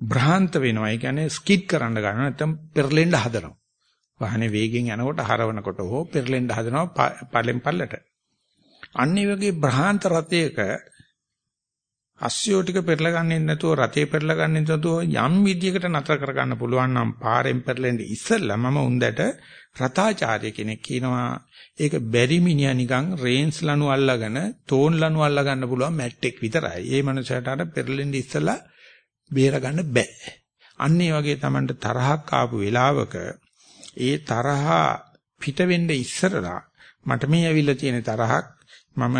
භ්‍රාන්ත වෙනවා. ඒ කියන්නේ ස්කිඩ් කරන්න ගන්න නැත්නම් පෙරලෙන්න හදනවා. වාහනේ වේගෙන් යනකොට හරවනකොට හෝ පෙරලෙන්න හදනවා පල්ලෙන් පල්ලට. අන්නේ වගේ භ්‍රාන්ත රතයක අස්සියෝ ටික පෙරලා ගන්නෙ නැතුව රතේ පෙරලා ගන්නෙ නැතුව යම් විදියකට නතර කරගන්න පුළුවන් නම් පාරෙන් පෙරලෙන්න ඉස්සෙල්ලා මම උන්දට රතාචාර්ය කෙනෙක් කියනවා ඒක බැරි මිනිහා නිකන් රේන්ස් ලනු අල්ලගෙන තෝන් ලනු අල්ලා ගන්න පුළුවන් මැට්ටෙක් විතරයි. ඒ මනුස්සයාට අර පෙරලෙන්න ඉස්සලා බේර ගන්න බෑ. අන්න ඒ වගේ Tamanට තරහක් ආපු වෙලාවක ඒ තරහා පිට වෙන්න ඉස්සරලා මට මේ ඇවිල්ලා තියෙන තරහක් මම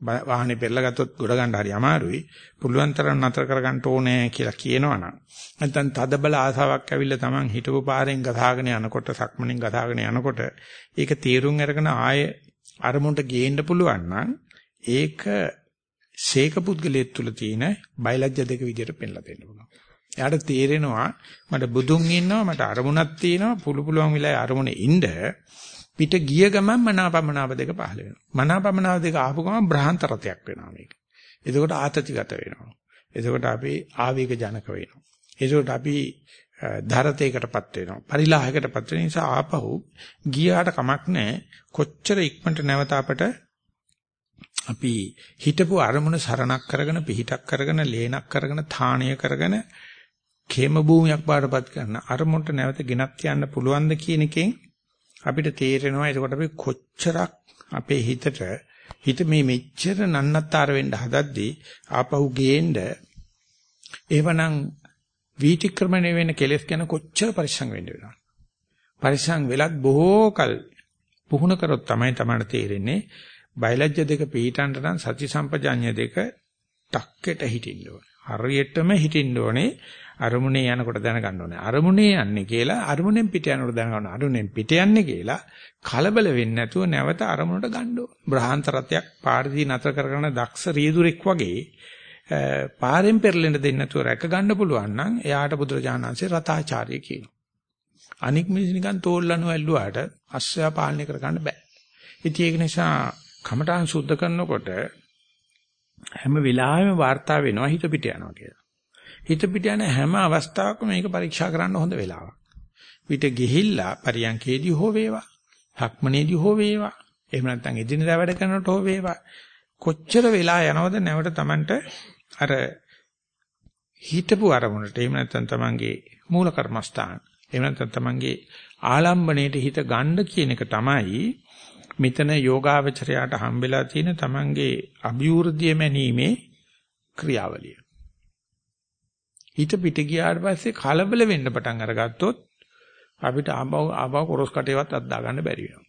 වාහනේ පෙරලා ගත්තොත් ගොඩ ගන්න හරි අමාරුයි. පුළුවන් තරම් නතර කරගන්න ඕනේ කියලා කියනවනම් නැත්නම් තද බල ආසාවක් ඇවිල්ලා Taman හිටපු පාරෙන් ගසාගෙන යනකොට සක්මණෙන් ගසාගෙන යනකොට ඒක තීරුම් අරගෙන ආය අරමුණට ගේන්න පුළුවන් නම් ඒක ශේක පුද්ගලයෙක් තුල තියෙන බයලජ්‍ය දෙක විදිහට පෙන්ලා දෙන්න පුළුවන්. එයාට තේරෙනවා මට බුදුන් ඉන්නවා මට අරමුණක් තියෙනවා පුළු පුළුවන් විලාය අරමුණේ ඉන්න පිට ගිය ගමන් මනාපමනාප දෙක පහළ වෙනවා. මනාපමනාප දෙක ආපු ගමන් බ්‍රහන්ත රතයක් වෙනවා මේක. එතකොට ආතතිගත වෙනවා. එතකොට අපි ආවේග ජනක වෙනවා. එතකොට අපි ධරතේකටපත් වෙනවා. පරිලාහයකටපත් වෙන නිසා ආපහු ගියාට කමක් නැහැ. කොච්චර ඉක්මනට නැවත අපට අපි හිතපු අරමුණ සරණක් කරගෙන පිහිටක් කරගෙන ලේනක් කරගෙන ථාණය කරගෙන ඛේම භූමියක් බාටපත් කරන අරමුණට නැවත ගෙනත් යන්න පුළුවන්ද කියන එකෙන් අපිට තේරෙනවා එතකොට අපි කොච්චරක් අපේ හිතට හිත මේ මෙච්චර නන්නත්තර වෙන්න හදද්දී ආපහු ගේන්න එවනම් වීතික්‍රමණය වෙන කෙලෙස් ගැන කොච්චර පරිස්සම් වෙන්න වෙනවද? පරිස්සම් වෙලත් බොහෝ කල පුහුණු කරොත් තමයි තමයි තේරෙන්නේ බයලජ්‍ය දෙක පිටින්ට නම් සති සම්පජාඤ්‍ය දෙක ටක්කෙට හිටින්න ඕනේ. හරියටම හිටින්න ඕනේ. අරමුණේ යනකොට දැනගන්න ඕනේ. අරමුණේ යන්නේ කියලා අරමුණෙන් පිට යනකොට දැනගන්න. අරමුණෙන් පිට යන්නේ කියලා කලබල වෙන්නේ නැතුව නැවත අරමුණට ගන්න ඕනේ. බ්‍රහාන්ත රතයක් පාරදී නතර කරගෙන දක්ෂ රියදුරෙක් වගේ පාරෙන් පෙරලෙන්න දෙන්නේ නැතුව රැක ගන්න පුළුවන් නම් එයාට බුදුරජාණන්සේ රතාචාර්ය කියනවා. අනික් මිනිස් නිකන් තෝල්ලනු ඇල්ලුවාට අස්සයා පාලනය කරගන්න බෑ. ඉතින් ඒක නිසා කමඨාන් සුද්ධ කරනකොට හැම වෙලාවෙම වාර්තා වෙනවා හිත පිට යනවා කියලා. හිත පිට යන හැම අවස්ථාවකම මේක පරීක්ෂා කරන්න හොඳ වෙලාවක්. පිට ගිහිල්ලා පරියන්කේදී හෝ වේවා, හක්මනේදී හෝ වේවා, එහෙම නැත්නම් එදිනෙදා වැඩ කරනකොට හෝ වේවා. කොච්චර වෙලා යනවද නැවට Tamanට අර හිතපු අරමුණට එහෙම නැත්නම් Tamanගේ මූල කර්මස්ථාන එහෙම නැත්නම් Tamanගේ ආලම්බණයට හිත ගන්න කියන එක තමයි මෙතන යෝගාවචරයට හම්බෙලා තියෙන Tamanගේ අභිවෘද්ධිය මැනීමේ ක්‍රියාවලිය. හිත පිට ගියාට පස්සේ කලබල වෙන්න පටන් අරගත්තොත් අපිට ආබව ආබව කොරස් කටේවත් අද්දා ගන්න බැරි වෙනවා.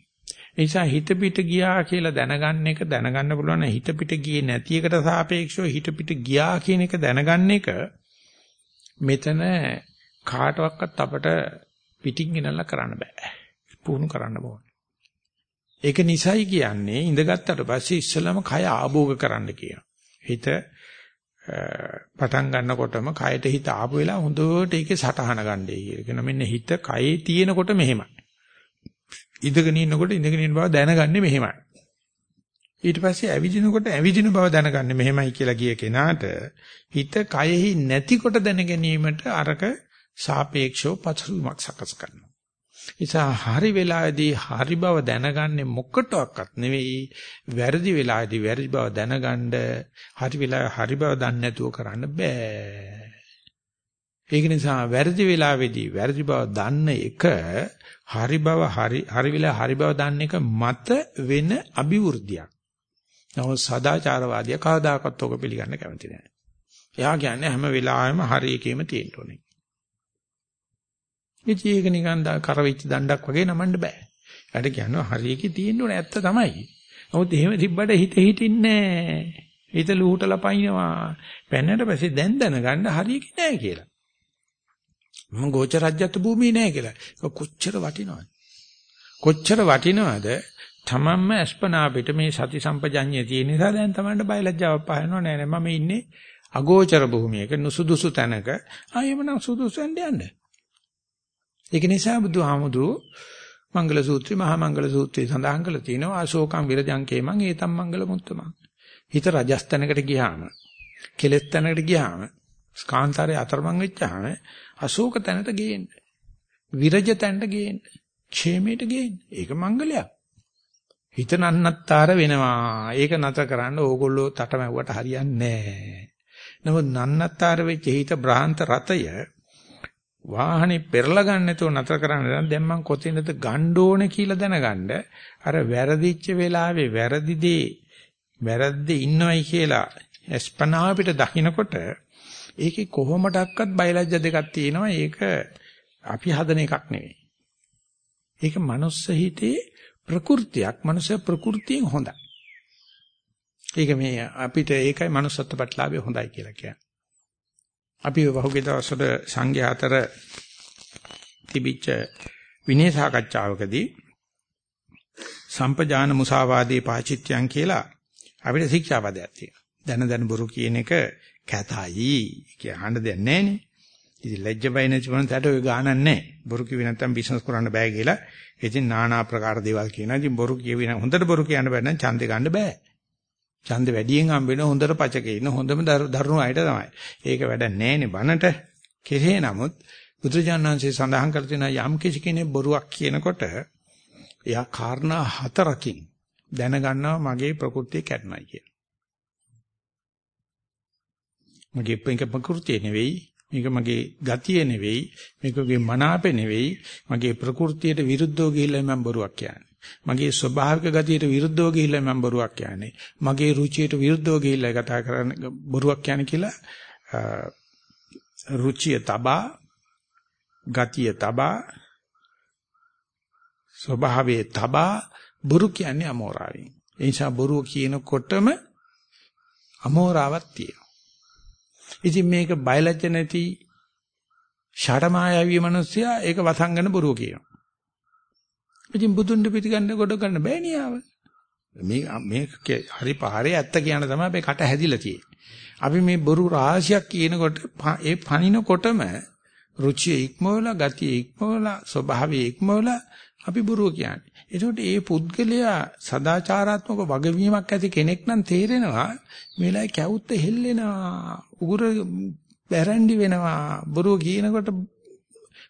ඒ නිසා හිත පිට ගියා කියලා දැනගන්න එක දැනගන්න පුළුවන් හිත පිට ගියේ නැති එකට සාපේක්ෂව හිත පිට ගියා කියන එක දැනගන්න එක මෙතන කාටවත් අපට පිටින් ගෙනල්ලා කරන්න බෑ. පුහුණු කරන්න ඕනේ. ඒක නිසයි කියන්නේ ඉඳගත්තට පස්සේ ඉස්සලම කය ආභෝග කරන්න කියනවා. හිත පටන් ගන්නකොටම කයට හිත ආපු වෙලාව හොඳට ඒකේ සටහන ගන්නයි කියලා. කියන මෙන්න හිත කයේ තියෙනකොට මෙහෙමයි. ඉඳගෙන ඉන්නකොට ඉඳගෙන ඉන්න බව දැනගන්නේ මෙහෙමයි. ඊට පස්සේ ඇවිදිනකොට ඇවිදින බව දැනගන්නේ මෙහෙමයි කියලා කිය කෙනාට හිත කයෙහි නැතිකොට දැන ගැනීමට අරක සාපේක්ෂව පසුබිමක් සකස් කරනවා. නිසා හරි වෙලාවේදී හරි බව දැනගන්නේ මොකටවත් නෙවෙයි වැරදි වෙලාවේදී වැරදි බව දැනගන්න හරි වෙලාවේ හරි බව දන්නේ නැතුව කරන්න බෑ ඒක නිසා වැරදි වෙලාවේදී වැරදි බව දන්න එක හරි බව හරි හරි වෙලා හරි බව දන්න එක මත වෙන අභිවෘද්ධියක්. නමුත් සදාචාරවාදියා කවදාකවත් ඔක පිළිගන්න කැමති නැහැ. එයා කියන්නේ හැම වෙලාවෙම හරි එකේම තියෙන්න ඕනේ. ඉතින් ඒක නිකන් කරවිච්ච දණ්ඩක් වගේ නමන්න බෑ. ඊට කියනවා හරි එකේ තියෙන්න ඕනේ ඇත්ත තමයි. නමුත් එහෙම තිබ්බට හිත හිටින්නේ නැහැ. හිත ලුහුටලා පයින්නවා. පැන්නට පස්සේ දැන් දැනගන්න හරි එකේ නෑ කියලා. මම ගෝචර රජ්‍යත් භූමියේ නෑ කියලා. ඒක කොච්චර වටිනවද? කොච්චර වටිනවද? තමන්ම අස්පනා පිට මේ සති සම්පජඤ්ඤය තියෙන නිසා දැන් තමන්ට බයලජ්ජාවක් පහරනවා නෑ නෑ මම ඉන්නේ අගෝචර භූමියක නුසුදුසු තැනක ආයෙම නම් සුදුසුෙන් යන්න. ඒක නිසා බුදුහාමුදුරු මංගල සූත්‍රය මහා මංගල සූත්‍රය සඳහන් කරලා තියෙනවා අශෝකං විරජංකේ මං ඒතම් මංගල මුත්තමං. හිත රජස්තනකට ගියාම කෙලෙස් තැනකට ගියාම ස්කාන්තරේ අතරමං වෙච්චාම අශෝක තැනට ගේන්න. විරජ තැනට ගේන්න. ക്ഷേමයට ගේන්න. ඒක මංගලයක්. හිත නන්නත්තර වෙනවා. ඒක නැතර කරන්න ඕගොල්ලෝ තටමැව්වට හරියන්නේ නැහැ. නමුත් නන්නත්තර වෙච්ච හිත බ්‍රාහන්ත රතය වාහනේ පෙරලා ගන්න නැතුව නතර කරන්න දැන් මං කොතැනද ගන්න ඕනේ කියලා දැනගන්න අර වැරදිච්ච වෙලාවේ වැරදි දේ වැරද්ද ඉන්නවයි කියලා ස්පනා අපිට දකින්නකොට ඒකේ කොහොමඩක්වත් බයලජ්‍ය දෙකක් තියෙනවා. ඒක අපි හදන එකක් නෙවෙයි. ඒක මනුස්ස හිතේ ප්‍රകൃතියක්. මනුස්ස ප්‍රകൃතියෙන් හොඳයි. ඒක මේ අපිට ඒකයි manussත්ව ප්‍රතිලාභය හොඳයි කියලා කියන්නේ. අපි වහුගේ දවස්වල සංඝයා අතර තිබිච්ච විනය සාකච්ඡාවකදී සම්පජාන මුසාවාදී පාචිත්‍යං කියලා අපිට ශික්ෂාපදයක් තියෙනවා. දන දන බොරු කියන එක කැතයි කියහන්න දෙයක් නැහනේ. ඉතින් ලැජ්ජ බය නැති වුණාට ඔය ගානක් නැහැ. බොරු කිව්වේ නැත්තම් බිස්නස් කරන්න බෑ කියලා. ඉතින් নানা ආකාර දේවල් කියනවා. ඉතින් බොරු කියවි නම් හොඳට බොරු කියන්න බෑ නම් ඡන්දේ ගන්න බෑ. ඡන්ද වැඩියෙන් හම්බෙන හොඳට පචකේ ඉන්න හොඳම දරුණු අයට තමයි. ඒක වැඩ නැහැනේ බනට. කෙසේ නමුත් බුදුජානනාංශයේ සඳහන් කර තියෙන යම් කිසි කෙනෙක් බොරුවක් කියනකොට එයා කාරණා හතරකින් දැනගන්නවා මගේ ප්‍රകൃතිය කැඩුණයි කියලා. මගේ මේක ප්‍රകൃතිය නෙවෙයි, මේක මගේ ගතිය නෙවෙයි, මේක මගේ මනාපේ නෙවෙයි, මගේ ප්‍රകൃතියට විරුද්ධව ගිහිල්ලා මම බොරුවක් කියන්නේ. මගේ ස්වභාවික ගතියට විරුද්ධව ගිහිල්ලා මම බොරුවක් කියන්නේ. මගේ රුචියට විරුද්ධව ගිහිල්ලා කතා කරන්නේ බොරුවක් කියන්නේ කියලා රුචිය තබා ගතිය තබා ස්වභාවයේ තබා බොරු කියන්නේ අමෝරාවෙන්. ඒ නිසා බොරුව කියනකොටම අමෝරාවක් තියෙනවා. ඉතින් මේක බයලජ්ජ නැති ෂඩමායවී මිනිස්සයා ඒක වසංගන බොරුව කියනවා. ඉතින් බුදුන් පිටිගන්න කොට ගන්න බෑ නියාව. මේ මේ හරි පාරේ ඇත්ත කියන තමයි අපේ කට හැදිලා තියෙන්නේ. අපි මේ බොරු රාශියක් කියනකොට ඒ පනිනකොටම රුචිය ඉක්මවලා ගතිය ඉක්මවලා ස්වභාවය ඉක්මවලා අපි බොරුව කියන්නේ. ඒකට ඒ පුද්ගලයා සදාචාරාත්මක වගවීමක් ඇති කෙනෙක් නම් තේරෙනවා මේලයි කැවුත්ත හෙල්ලෙනවා උගුර බැරන්ඩි වෙනවා බොරුව කියනකොට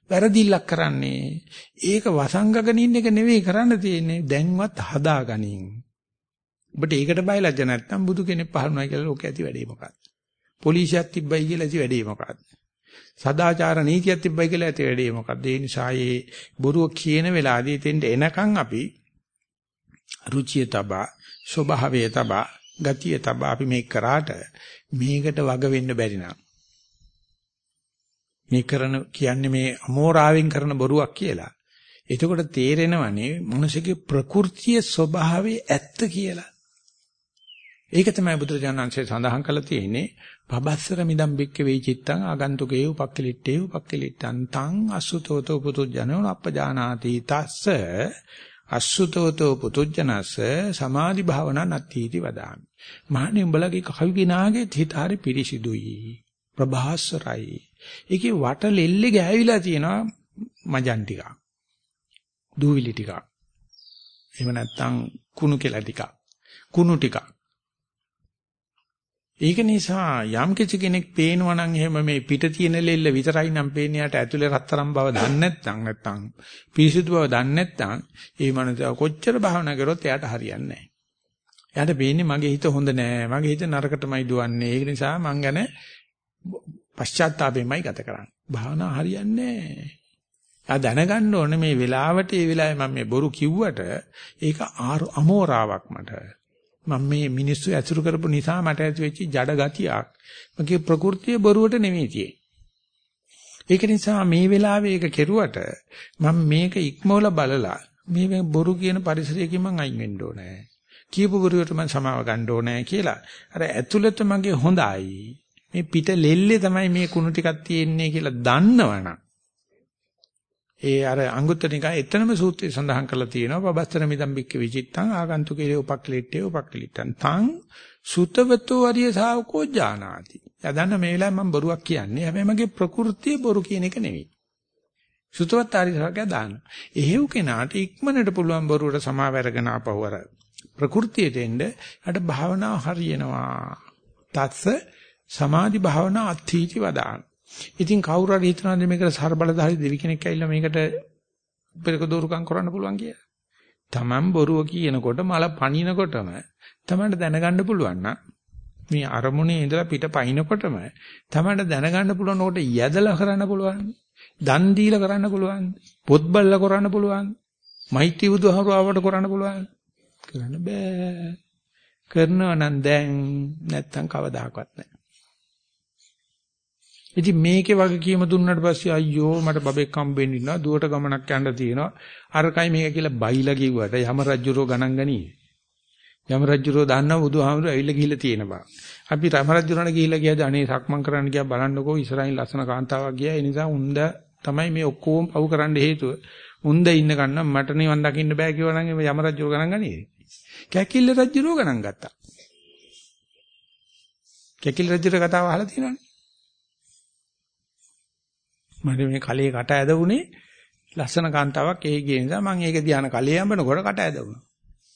වැරදිල්ලක් කරන්නේ. ඒක වසංගගෙන ඉන්න එක නෙවෙයි කරන්න තියෙන්නේ. දැන්වත් හදාගනින්. ඔබට ඒකට බයලජ්ජ නැත්නම් බුදු කෙනෙක් පහළුණා කියලා ලෝකේ ඇති වැඩේ මොකක්ද? පොලිසියක් තිබ්බයි කියලා ඇති වැඩේ මොකක්ද? සදාචාර නීතියක් තිබ්බයි කියලා ඇති වැඩේ මොකක්ද? ඒ නිසා මේ බොරුව කියන වෙලාවදී තෙන්ද එනකන් අපි රුචිය තබා, ස්වභාවය තබා, ගතිය තබා අපි මේක කරාට මේකට වග වෙන්න බැරි නම් මේ කරන කියන්නේ මේ අමෝරාවෙන් කරන බොරුවක් කියලා. එතකොට තේරෙනවනේ මොනසේගේ ප්‍රകൃතිය ස්වභාවයේ ඇත්ත කියලා. ඒක තමයි බුදුරජාණන්සේ සඳහන් කළා තියෙන්නේ පබස්සර මිදම් බික්ක වේ චිත්තං ආගන්තුකේ උපක්කලිට්ඨේ උපක්කලිට්ඨං තං අසුතෝතෝ පුතුජනෝ අපජානාති තස්ස අසුතෝතෝ පුතුජනස සමාධි භාවනා නත්ථීති වදාමි. මහණේ උඹලගේ කවිගිනාගේ හිත හරි පිරිසිදුයි. ප්‍රභාස්වරයි. ඒකේ වට ලෙල්ලේ ගෑවිලා තියෙනවා මජන් ටිකක්. දූවිලි ටිකක්. එහෙම නැත්නම් කුණු කෙල ටිකක්. කුණු ටිකක්. ඒක නිසා යම් කිසි කෙනෙක් පේනවා නම් එහෙම මේ පිට තියෙන ලෙල්ල විතරයි නම් පේන්නේ යට ඇතුලේ රත්තරන් බව දන්නේ නැත්නම් නැත්නම් පිරිසිදු බව දන්නේ නැත්නම් ඒ මනස කොච්චර භාවනා කරොත් එයාට හරියන්නේ නැහැ. එයාට පේන්නේ මගේ හිත හොඳ නෑ. මගේ හිත නරකටමයි දුවන්නේ. ඒ නිසා මං ගැන පශ්චාත්තාපෙමයි ගත කරන්නේ. භාවනා හරියන්නේ නැහැ. ආ දැනගන්න ඕනේ මේ වෙලාවට ඒ වෙලාවේ මම මේ බොරු කිව්වට ඒක අමෝරාවක් මට. මම මේ මිනිස්සු ඇසුරු කරපු නිසා මට ඇති වෙච්ච ජඩ ගතියක්. මගේ ප්‍රകൃතිය බොරුවට නෙමෙයි තියෙන්නේ. ඒක නිසා මේ වෙලාවේ ඒක කෙරුවට මම මේක ඉක්මවල බලලා මේ බොරු කියන පරිසරයකින් මං අයින් වෙන්න ඕනේ. කියපු බොරුවට මං සමාව ගන්න ඕනේ කියලා. අර ඇතුළත මගේ හොඳයි. මේ පිට ලෙල්ලේ තමයි මේ කුණු ටිකක් තියෙන්නේ කියලා දන්නවනම් ඒ අර අංගුත්තර නිකාය එතනම සූත්‍රය සඳහන් කරලා තියෙනවා පබස්තර මිදම් බික්ක විචිත්තං ආගන්තුකේ උපක්ලිට්ඨේ උපක්ලිට්ඨං තං සුතවතෝ අරිය ශාවකෝ ජානාති. යදන්න මේ වෙලාවේ මම බොරුවක් කියන්නේ හැබැයි මගේ ප්‍රകൃතිය බොරු කියන එක නෙවෙයි. සුතවත් ආරිය ශාවකයා දාන. එහෙව් කෙනාට ඉක්මනට පුළුවන් බොරුවට සමාවැරගෙන ආපහු අර ප්‍රകൃතියට එන්න යට භාවනාව හරියනවා. තත්ස සමාධි භාවනා අත්ථීති වදාන. ඉතින් කවුරු හරි හිතනවාද මේකට ਸਰබලධාරි දෙවි කෙනෙක් ඇවිල්ලා මේකට පෙරක දෝරුකම් කරන්න පුළුවන් කියලා. Taman බොරුව කියනකොට මල පණිනකොටම Tamanට දැනගන්න පුළුවන් නම් මේ අරමුණේ ඉඳලා පිට පයින්නකොටම Tamanට දැනගන්න පුළුවන් උකට යදලා කරන්න පුළුවන්. දන් දීලා කරන්න පුළුවන්. පොත් බලලා කරන්න පුළුවන්. මෛත්‍රී බුදුහමරාවට කරන්න පුළුවන්. කරන්න බෑ. කරනවා නම් දැන් නැත්තම් කවදාකවත් නැහැ. ඉතින් මේකේ වගකීම දුන්නාට පස්සේ අයියෝ මට බබෙක් හම්බෙන්න ඉන්නවා දුවට ගමනක් යන්න තියෙනවා. අරකයි මේක කියලා බයිලා කිව්වට යම රජුරෝ ගණන් ගනී යම රජුරෝ දන්නා බුදුහාමුදුරුවෝ ඇවිල්ලා ගිහිල්ලා තියෙන බා අපි රම රජුරණ ගිහිල්ලා ගියාද? අනේ සක්මන් කරන්න ගියා බලන්නකෝ ඉස්සරහින් ලස්සන කාන්තාවක් ගියා. ඒ නිසා උන්ද තමයි මේ ඔක්කොම පව් කරන්න හේතුව. උන්ද ඉන්න කන්න මට නිවන් දකින්න බෑ කිව්වනම් යම රජුරෝ ගණන් ගනී කැකිල්ල රජුරෝ ගණන් ගත්තා. කැකිල්ල රජුගේ කතාව අහලා තියෙනවනේ. මට මේ කලේ කට ඇදුනේ ලස්සන කාන්තාවක් ඒ ගිය නිසා මම ඒක ධාන කලේ යඹනකොට කට ඇදුණා.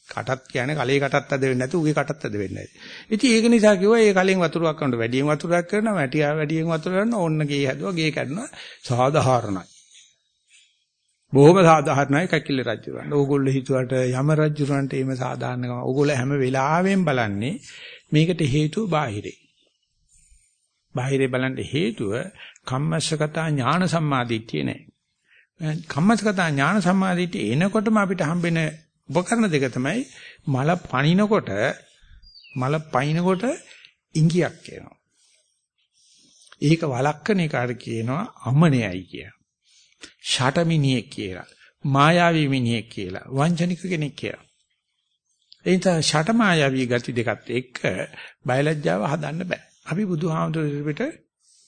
කටත් කියන්නේ කලේ කටත් ඇද වෙන්නේ නැතු උගේ කටත් ඇද වෙන්නේ නැහැ. ඉතින් ඒක නිසා කිව්වා ඒ කලෙන් වතුරක් කරනකොට වැඩියෙන් වතුරක් කරනවා වැටියා වැඩියෙන් වතුර කරනවා ඕන්න ගේ හැදුවා ගේ කැඩුණා සාධාරණයි. බොහොම සාධාරණයි කකිල රජුරන්ට. ඕගොල්ලෝ හිතුවට යම රජුරන්ට එහෙම සාධාරණකම. ඕගොල්ලෝ හැම වෙලාවෙම බලන්නේ මේකට හේතුව බාහිරේ. බාහිරේ බලන්න හේතුව කම්මස්සගතා ඥාන සම්මාදිට්ඨිය නෑ. කම්මස්සගතා ඥාන සම්මාදිට්ඨිය එනකොටම අපිට හම්බෙන උපකරණ දෙක තමයි මල පනිනකොට මල පනිනකොට ඉංගියක් කියනවා. ඒක වළක්කන එකට කියනවා අමනයයි කිය. ෂටමිනියෙක් කියලා. මායාවී මිනිහෙක් කියලා. වංචනික කෙනෙක් කියලා. ඒ නිසා ෂට මායාවී ගති දෙකත් එක්ක බයලජ්ජාව හදන්න බෑ. අපි බුදුහාමුදුරුවෝ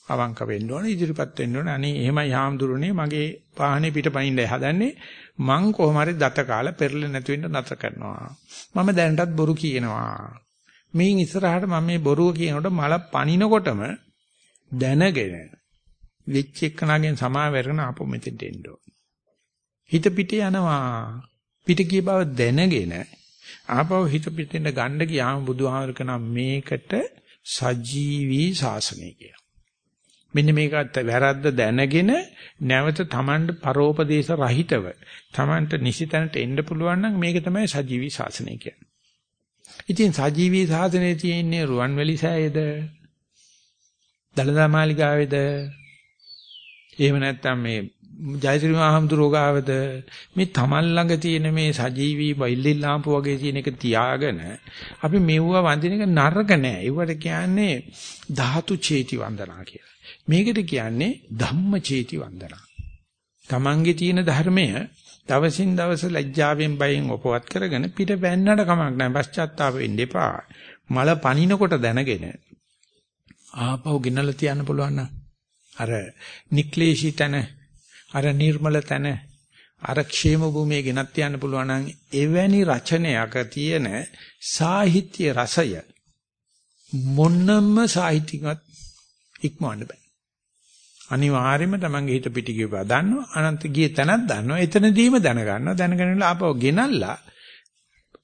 අවංක වෙන්න ඕනේ ඉදිරිපත් වෙන්න ඕනේ. අනේ එහෙමයි හාමුදුරනේ මගේ වාහනේ පිටපයින්දයි හදන්නේ. මං කොහොම හරි දත කාලා පෙරලෙ නැති වෙන්න නතර කරනවා. මම දැනටත් බොරු කියනවා. මේන් ඉස්සරහට මම මේ බොරුව කියනකොට මල පනිනකොටම දැනගෙන වෙච්ච එක්කනාගෙන් සමා වෙරගෙන ආපො මෙතෙන්ට එන්න හිත පිට යනවා. පිට ගිය බව දැනගෙන ආපහු හිත පිටින් ගන්න ගියාම බුදුහාමරකන මේකට සජීවී ශාසනය කියලා. මෙන්න මේකත් වැරද්ද දැනගෙන නැවත Tamanට පරෝපදේශ රහිතව Tamanට නිසිතැනට එන්න පුළුවන් නම් මේක තමයි සජීවී ශාසනය කියන්නේ. ඉතින් සජීවී ශාසනයේ තියෙන්නේ රුවන්වැලි සෑයේද? දලදා මාලිගාවේද? එහෙම නැත්නම් මේ ජයශ්‍රී මහම්දුරෝගාවද මේ Taman ළඟ තියෙන මේ සජීවී බයිල්ලිල් ලාම්පු වගේ තියෙන එක තියාගෙන අපි මෙව්ව වඳින එක නරක නෑ. ඒවට කියන්නේ ධාතු චේති වන්දනා කියලා. මේකට කියන්නේ ධම්මචේති වන්දනා. Tamange තියෙන ධර්මය දවසින් දවස ලැජ්ජාවෙන් බයෙන් උපවත් කරගෙන පිට වැන්නට කමක් නැහැ. පශ්චාත්තාප වෙන්න එපා. මල පනිනකොට දැනගෙන ආපහු ගෙනල්ලා තියන්න පුළුවන් නම් අර නික්ලේශී තන අර නිර්මල තන අර ക്ഷേම භූමිය ගෙනත් තියන්න පුළුවන් නම් එවැනි රචනයක තියෙන සාහිත්‍ය රසය මොන්නම සාහිත්‍යවත් ඉක්මවන්න බෑ. අනිවාර්යයෙන්ම තමන්ගේ හිත පිටි ගියව දන්නවා? අනන්ත ගියේ තැනක් දන්නවා. එතනදීම දැනගන්නවා. දැනගෙනලා ආපහු ගෙනල්ලා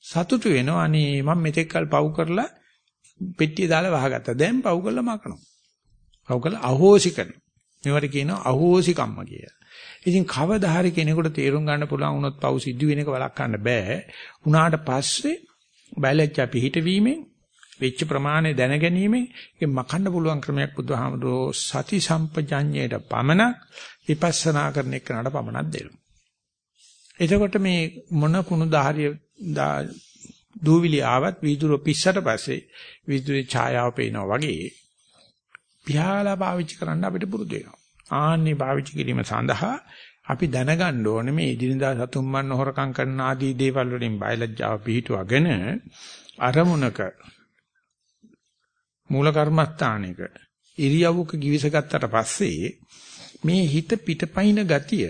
සතුටු වෙනවා. අනේ මම මෙතෙක් කල් පව් කරලා පෙට්ටිය දාලා වහගත්තා. දැන් පව් කරලා මකනවා. පව් කරලා අහෝසි කරනවා. මේවට කියනවා අහෝසි කම්ම කියලා. ඉතින් කවදා හරි කෙනෙකුට තේරුම් ගන්න පුළුවන් වුණොත් පව් සිද්ධ වෙන එක වළක්වන්න බෑ. උනාට පස්සේ බයලජ්ජා පිහිටවීමෙන් වෙච්ච ප්‍රමාණය දැනගැනීමෙන් ඒක මකන්න පුළුවන් ක්‍රමයක් බුදුහාමුදුරෝ සති සම්පජඤ්ඤයට පමණක් විපස්සනා කරන එකනට පමණක් දෙනවා. එතකොට මේ මොන කුණු දහරිය දූවිලි ආවත් වීදුර පිස්සට පස්සේ වීදුරේ ඡායාව පේනවා වගේ පියාලා පාවිච්චි කරන්න අපිට පුරුදු වෙනවා. ආන්නේ පාවිච්චි කිරීම සඳහා අපි දැනගන්න ඕනේ මේ ඉදිනදා සතුම් මන්න හොරකම් කරන ආදී දේවල් වලින් බයලජ්ජාව පිහිටුවගෙන අරමුණක මූල කර්මස්ථානයක ඉරියව්වක givis ගත්තට පස්සේ මේ හිත පිටපයින් ගතිය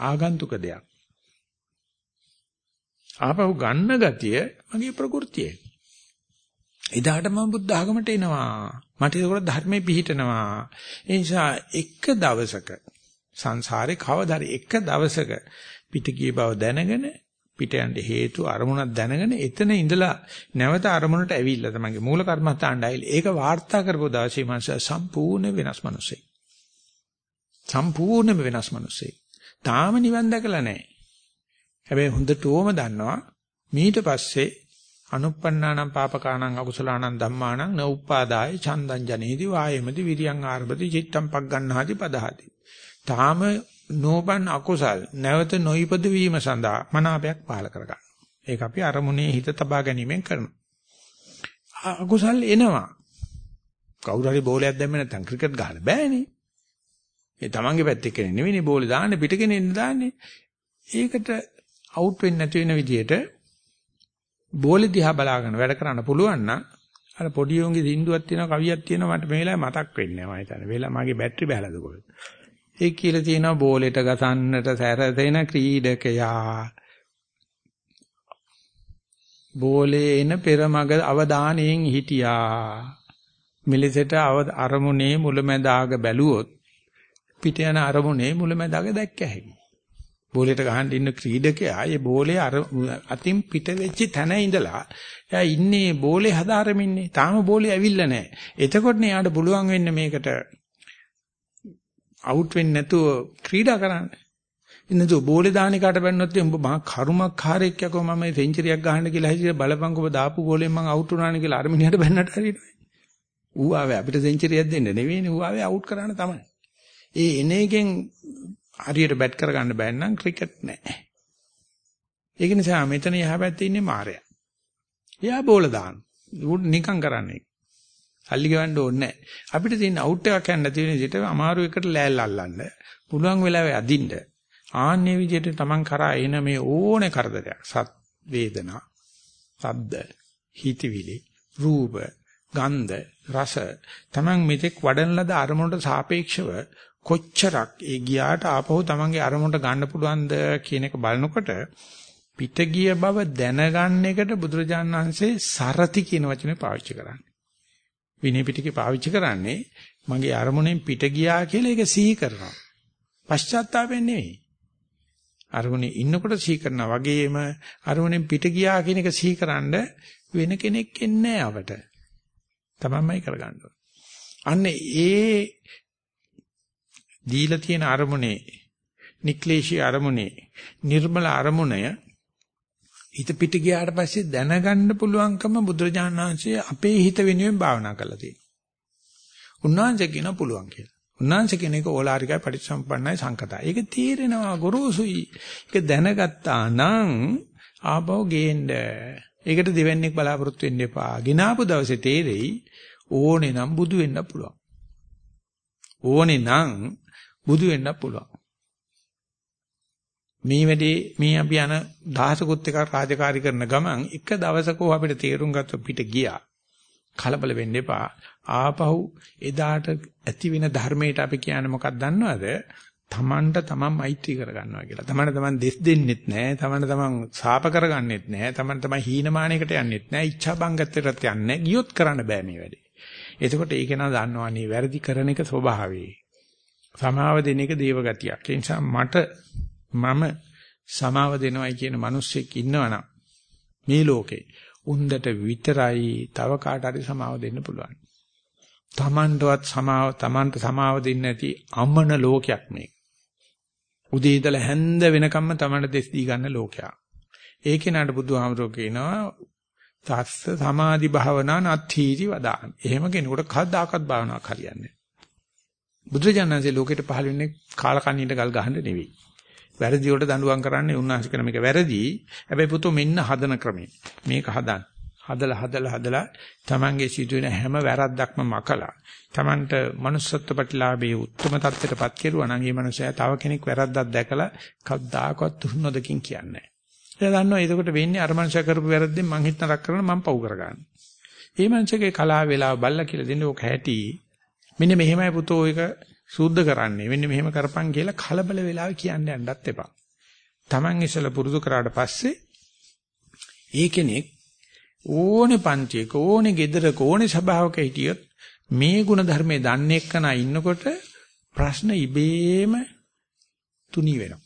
ආගන්තුක දෙයක්. ආපහු ගන්න ගතිය මගේ ප්‍රകൃතිය. එදාට මම බුද්ධ ආගමට එනවා. මට ඒක ධර්මයේ පිහිටනවා. ඒ නිසා එක දවසක සංසාරේ කවදාරි එක දවසක පිට ගිය බව දැනගෙන පිට යන්න හේතු අරමුණක් දැනගෙන එතන ඉඳලා නැවත අරමුණට ඇවිල්ලා තමයිගේ මූල කර්මස්ථානට ඇවිල්ලා ඒක වාර්තා කරපුව දවසේ මනස සම්පූර්ණ වෙනස් මිනිසෙක්. සම්පූර්ණයෙන්ම වෙනස් මිනිසෙක්. තාම නිවන් දැකලා නැහැ. හැබැයි හොඳටම දන්නවා මීට පස්සේ අනුප්පන්නානම් පාපකානම් අකුසලානම් ධම්මානම් නඋප්පාදාය චන්දං ජනේති වායමති විරියං ආරභති චිත්තම් පග්ගණ්හාති පදහති. තාම නෝබන් අකුසල් නැවත නොයිපද වීම සඳහා මනාපයක් පහල කරගන්න. ඒක අපි අරමුණේ හිත තබා ගැනීමෙන් කරනවා. අකුසල් එනවා. කවුරු හරි බෝලයක් දැම්ම නැත්නම් ක්‍රිකට් ගහන්න බෑනේ. ඒ තමන්ගේ පැත්තේ කෙනෙක් නෙවෙයිනේ බෝලේ දාන්නේ පිට කෙනෙක් දාන්නේ. ඒකට අවුට් වෙන්නේ නැති වෙන විදිහට බෝලේ දිහා බලාගෙන වැඩ කරන්න පුළුවන් නම් අර පොඩි උන්ගේ දින්දුවක් තියෙනවා කවියක් තියෙනවා මට මේ වෙලාවේ මතක් වෙන්නේ නැහැ මම හිතන්නේ. වෙලා මගේ බැටරි බහලාද කොහෙද? ඒ කියලා තියෙනවා බෝලෙට ගසන්නට සැරසෙන ක්‍රීඩකයා. බෝලේ එන පෙරමග අවධානයෙන් හිටියා. මෙලෙසට අරමුණේ මුලැමැදාග බැලුවොත් පිට යන අරමුණේ මුලැමැදාග දැක්ක හැකියි. බෝලෙට ගහන්න ඉන්න ක්‍රීඩකයා ඒ බෝලේ අර අතින් පිට වෙච්ච තැන ඉඳලා එයා ඉන්නේ බෝලේ හදාරමින්නේ. තාම බෝලේ ඇවිල්ලා නැහැ. එතකොට නේ යාට පුළුවන් වෙන්නේ මේකට අවුට් වෙන්නේ නැතුව ක්‍රීඩා කරන්න. ඉන්නතු බෝලේ දාන එකට බැන්නොත් උඹ මහා කරුමක්කාරයෙක් යකෝ මම මේ සෙන්චරියක් ගහන්න කියලා හිතිය බලපං ඔබ දාපු ගෝලෙන් මං අවුට් වුණානේ කියලා අර මිනිහට බැන්නට හරියන්නේ. ඌ ආවේ අපිට සෙන්චරියක් දෙන්න නෙවෙයිනේ ඌ ආවේ අවුට් කරන්න තමයි. ඒ එන එකෙන් හරියට බැට් කරගන්න බෑ නම් ක්‍රිකට් නෑ. ඒක නිසා මෙතන යහ පැත්තේ ඉන්නේ මාරයා. එයා බෝල දාන. ඌ නිකන් කරන්නේ. සල්ලි ගෙවන්න ඕනේ නැහැ. අපිට තියෙන අවුට් එකක් යන්න තියෙන විදිහට අමාරු එකට ලෑල්ල අල්ලන්න. පුළුවන් වෙලාවෙ අදින්න. ආන්නේ විදිහට Taman කරා එන මේ ඕනේ කරදරයක්. සත් වේදනා, ශබ්ද, හිතවිලි, රූප, ගන්ධ, රස Taman මෙතෙක් වඩන ලද අරමුණට සාපේක්ෂව කොච්චරක් ඒ ගියාට ආපහු Tamanගේ අරමුණට ගන්න පුළුවන්ද කියන එක බලනකොට පිට ගිය බව දැනගන්න එකට බුදුරජාණන් වහන්සේ සරති කියන වචනේ පාවිච්චි කරන්නේ. විනය පිටකේ පාවිච්චි කරන්නේ මගේ අරමුණෙන් පිට ගියා කියලා ඒක සිහි කරනවා. පශ්චාත්තාපයෙන් නෙවෙයි. අරමුණේ ඉන්නකොට සිහි කරනා වගේම අරමුණෙන් පිට ගියා කියන එක සිහිකරනද වෙන කෙනෙක් එන්නේ අපට. තමන්මයි කරගන්න අන්න ඒ දීලා තියෙන අරමුණේ නික්ලේශී අරමුණේ නිර්මල අරමුණය හිත පිට ගියාට පස්සේ දැනගන්න පුළුවන්කම බුදුරජාණන් වහන්සේ අපේ හිත වෙනුවෙන් භාවනා කරලා තියෙනවා. උන්වහන්සේ කියන පුළුවන් කියලා. උන්වහන්සේ කියන එක ඕලාරිකයි පටිච්චසම්පන්නයි සංකතයි. ඒක තීරෙනවා ගොරෝසුයි. ඒක දැනගත්තා නම් ආපහු ගේන්න. ඒකට දෙවන්නේක් බලාපොරොත්තු වෙන්න එපා. ගිනාපු දවසේ තේරෙයි ඕනේ නම් බුදු වෙන්න පුළුවන්. ඕනේ නම් බුදු වෙන්න පුළුවන්. මේ වැඩේ මේ අපි යන දහසකුත් එකක් රාජකාරී කරන ගමන් එක දවසකෝ අපිට තේරුම් ගත්ත පිට ගියා. කලබල වෙන්න එපා. ආපහු එදාට ඇති වෙන ධර්මයට අපි කියන්නේ මොකක්ද දන්නවද? තමන්ට තමන් මෛත්‍රී කරගන්නවා කියලා. තමන්ට තමන් දෙස් දෙන්නෙත් නැහැ. තමන්ට තමන් සාප කරගන්නෙත් නැහැ. තමන්ට තමන් හීනමානයකට යන්නෙත් නැහැ. ඉච්ඡා බංගත්වයටත් යන්නේ නැහැ. ගියොත් කරන්න බෑ මේ වැඩේ. එතකොට ඒක නා දන්නවනේ වැරදි කරන එක ස්වභාවය. සමාව දෙන එක දේව ගතියක්. ඒ නිසා මට මම සමාව දෙනවයි කියන මිනිස්සෙක් ඉන්නවනම් මේ ලෝකේ උන්දට විතරයි තව කාට හරි සමාව දෙන්න පුළුවන්. Tamanටවත් සමාව Tamanට සමාව දෙන්නේ නැති අමන ලෝකයක් මේක. උදේ ඉඳලා හැන්ද වෙනකම්ම Tamanට දෙස් දී ගන්න ලෝකයක්. ඒ කෙනාට බුදුහාමරෝ කියනවා තස්ස සමාධි භාවනා නත්ථීති වදාන. එහෙම කෙනෙකුට කවදාකවත් භාවනාවක් හරියන්නේ නැහැ. බුදුරජාණන්සේ ලෝකෙට පහළ වෙන්නේ කාලකන්ණියට ගල් ගහන්න නෙවෙයි. වැරදි වලට දඬුවම් කරන්නේ උන්වහන්සේ කරන මේක වැරදි. හැබැයි පුතෝ මෙන්න හදන ක්‍රමය. මේක හදන්න. හදලා හදලා හදලා Tamange සිදුවෙන හැම වැරද්දක්ම මකලා Tamanට manussත්ව ප්‍රතිලාභයේ උත්තරම தත්ත්වයටපත් කෙරුවා නම් මේ මනුස්සයා තව කෙනෙක් වැරද්දක් දැකලා කවදාකවත් තුනොදකින් කියන්නේ නැහැ. එයා දන්නවා එතකොට වෙන්නේ අර මනුස්සයා කරපු වැරද්දෙන් මං හිත නරක කරන මං පව් කරගන්න. මේ මනුස්සයාගේ කලාව වෙලාව බල්ලා කියලා දෙන්නේ ඕක හැටි. මෙන්න මෙහෙමයි පුතෝ ඒක සූද්ධ කරන්නේ. මෙන්න මෙහෙම කරපන් කියලා කලබල වෙලාව කියන්න යන්නත් එපා. Taman ඉස්සල පුරුදු කරාට පස්සේ ඒ කෙනෙක් ඕනේ පන්තියක ඕනේ ගෙදරක ඕනේ සභාවක හිටියොත් මේ ගුණ ධර්මයේ දන්නේ එක්කන ඉන්නකොට ප්‍රශ්න ඉබේම තුනී වෙනවා.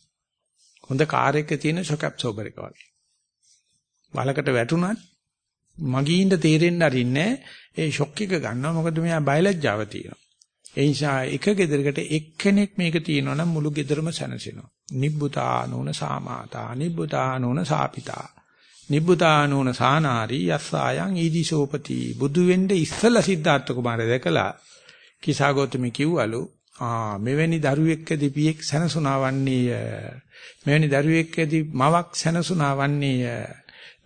හොඳ කාර් එකක තියෙන ෂොක් ඇබ්සෝබර් එක වගේ. වලකට වැටුණත් මගීන්ට තේරෙන්න අරින්නේ ඒ ෂොක් එක ගන්නවා මොකද මෙයා බයලජ්ජාව තියෙනවා. ඒ නිසා එක ගෙදරකට එක්කෙනෙක් මේක තියෙනවා නම් මුළු ගෙදරම සැනසෙනවා. නිබ්බුතානෝන සාමාතා නිබ්බුතානෝන සාපිතා. නිබ්බුතානෝන සානාරි යස්සායන් ඊදිසෝපති බුදු වෙන්න ඉස්සලා සිද්ධාර්ථ කුමාරය දැකලා කිසాగෞතමී කිව්වලු ආ මෙවැනි දරුවෙක්කදී පියෙක් සැනසුණා වන්නේය. මෙවැනි දරුවෙක්කදී මවක් සැනසුණා වන්නේය.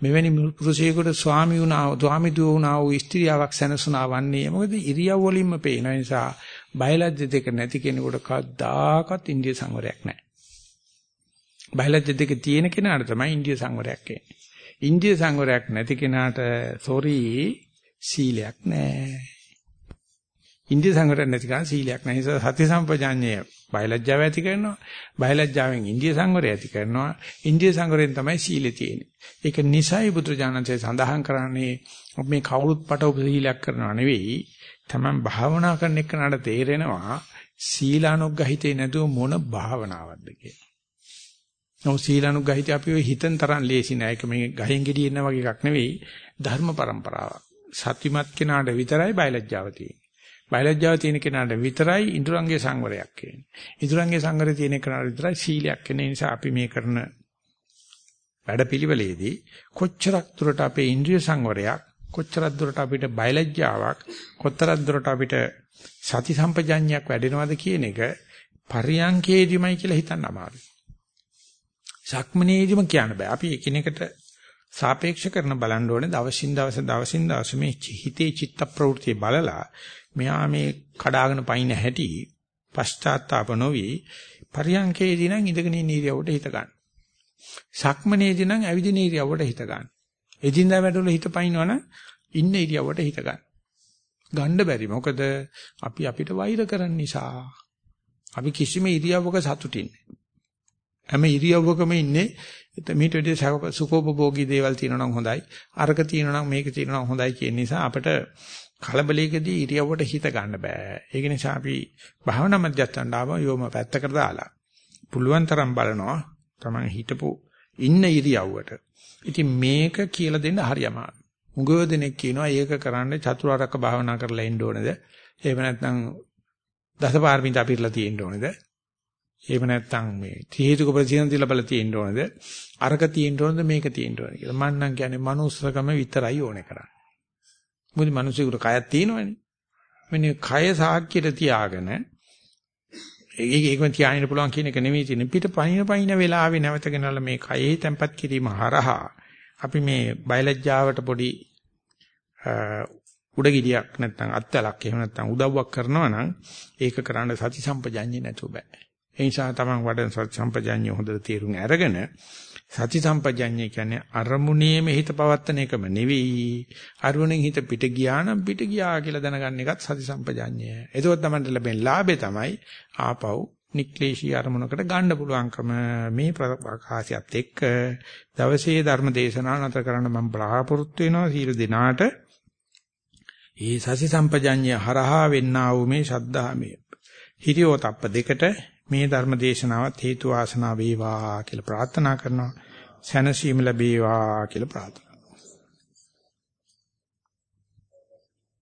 මෙවැනි පුරුෂයෙකුට ස්වාමි වුණා ස්වාමි දුව වුණා වූ ස්ත්‍රියාවක් සැනසුණා වන්නේ මොකද ඉරියව් වලින්ම පේන නිසා බයලජ්‍ය දෙක නැති කෙනෙකුට කවදාකවත් ඉන්දිය සංවරයක් නැහැ. බයලජ්‍ය දෙක තියෙන කෙනාට තමයි ඉන්දිය සංවරයක් එන්නේ. ඉන්දිය සංවරයක් නැති කෙනාට සෝරි සීලයක් නැහැ. ඉන්දිය සංවරයක් නැති කෙනා සීලයක් නැහැ. ඒ සති සම්පජාඤ්ඤය බයලජ්ජාව ඇති කරනවා. බයලජ්ජාවෙන් ඉන්දිය සංවරය ඇති කරනවා. ඉන්දිය සංවරයෙන් තමයි සීලය තියෙන්නේ. ඒක නිසයි බුදුරජාණන්සේ සඳහන් කරන්නේ මේ කවුරුත් පටව සීලයක් කරනවා නෙවෙයි. Taman භාවනා කරන එකනට තේරෙනවා සීලානුග්‍රහිතේ නැතුව මොන භාවනාවක්ද කියලා. නෝ සීලානුග්‍රහිත අපි ඔය හිතෙන් තරම් ලේසි නෑ. ඒක මේ ගහෙන් ගෙඩි එන වගේ එකක් නෙවෙයි. ධර්ම પરම්පරාවක්. සත්‍යමත් කෙනාට විතරයි බයලජ්ජාව තියෙන්නේ. බයලජ්ජාව තියෙන කෙනාට විතරයි ඉඳුරංගේ සංවරයක් කියන්නේ. ඉඳුරංගේ සංවරය තියෙන කෙනාට විතරයි සීලයක් කියන්නේ. නිසා අපි මේ කරන වැඩපිළිවෙලේදී කොච්චරක් දුරට අපේ ඉන්ද්‍රිය සංවරයක් කොච්චරක් දුරට අපිට බයලජ්ජාවක් කොතරක් දුරට අපිට සති සම්පජඤ්ඤයක් වැඩෙනවද කියන එක පරියංකේදිමයි කියලා හිතන්න අමාරුයි. සක්මනේදිම කියන්න බෑ. අපි එකිනෙකට සාපේක්ෂ කරන බලන්න ඕනේ දවසින් දවස දවසින් දවස මේ හිතේ චිත්ත ප්‍රවෘත්ති බලලා මෙහා මේ කඩාගෙන පයින් හැටි පශ්චාත්තාප නොවි පරියංකේදී නම් ඉඳගෙන ඉන්න ඉරියව්වට හිත ගන්න. සක්මනේදී නම් ඇවිදින ඉරියව්වට හිත ගන්න. එදින්දා වැඩවල හිත පයින්නවනම් ඉන්න ඉරියව්වට හිත ගන්න. ගන්න බැරි. මොකද අපි අපිට වෛර කරන නිසා. අපි කිසිම ඉරියව්වක සතුටින් හැම ඉරියව්වකම ඉන්නේ මේට වැඩි සුඛෝපභෝගී දේවල් තියෙනවා නම් හොඳයි. අරක තියෙනවා නම් මේක තියෙනවා නම් හොඳයි කියන නිසා අපිට කලබලයකදී ඉරියව්වට හිත ගන්න බෑ. ඒක නිසා අපි භාවනා මධ්‍යස්ථානට ආවම යෝම පැත්තකට දාලා පුළුවන් තරම් බලනවා තමයි හිතපු ඉන්න ඉරියව්වට. ඉතින් මේක කියලා දෙන්න හරි අමාරුයි. මුගව දෙනෙක් කියනවා ඒක කරන්න චතුරාර්යක භාවනා කරලා ඉන්න ඕනේද? එහෙම නැත්නම් දසපාරමිතා පිරලා තියෙන්න ඕනේද? එහෙම නැත්නම් මේ ත්‍රිහේතුක ප්‍රතිසන්දි ලැබලා තියෙන්න ඕනේද? අරක තියෙන්න ඕනේද මේක තියෙන්න ඕනේද කියලා. මම නම් කියන්නේ මනුස්සකම විතරයි ඕනේ කරන්නේ. මොකද මිනිසෙකුට කයක් තියෙනවනේ. මෙන්න කය සාක්කියට තියාගෙන ඒක ඒකම තියාගෙන පුළුවන් කියන එක නෙමෙයි තියෙන්නේ. පිට පහින පහින වෙලාවේ නැවත ගෙනල්ලා මේ කයෙහි තැම්පත් කිරීම හරහා අපි මේ බයලජ්ජාවට පොඩි උඩගිඩියක් නැත්නම් අත්වලක් එහෙම නැත්නම් උදව්වක් කරනවා නම් ඒක කරන්න සති සම්පජඤ්ඤේ නැතුව බෑ. ඒ නිසා තමන් වඩන සති සම්පජඤ්ඤය හොඳට තේරුම් අරගෙන සති සම්පජඤ්ඤය කියන්නේ අරමුණේම හිත පවත්තන එකම නෙවෙයි. අරමුණෙන් හිත පිට ගියා නම් පිට ගියා කියලා දැනගන්න එකත් සති සම්පජඤ්ඤය. එතකොට තමයි ලැබෙන ලාභේ තමයි ආපහු නික්ලේශී අරමුණකට ගන්න පුළුවන්කම මේ ප්‍රකාශයත් එක්ක දවසේ ධර්ම දේශනාව නතර කරන්න මම බලාපොරොත්තු වෙනවා සීල දිනාට ඒ සති සම්පජඤ්ඤය හරහා වෙන්නා වූ මේ ශද්ධාමය හිරියෝතප්ප දෙකට මේ ධර්ම දේශනාවත් හේතු වාසනා වේවා කියලා ප්‍රාර්ථනා කරනවා. සැනසීම ලැබේවා කියලා ප්‍රාර්ථනා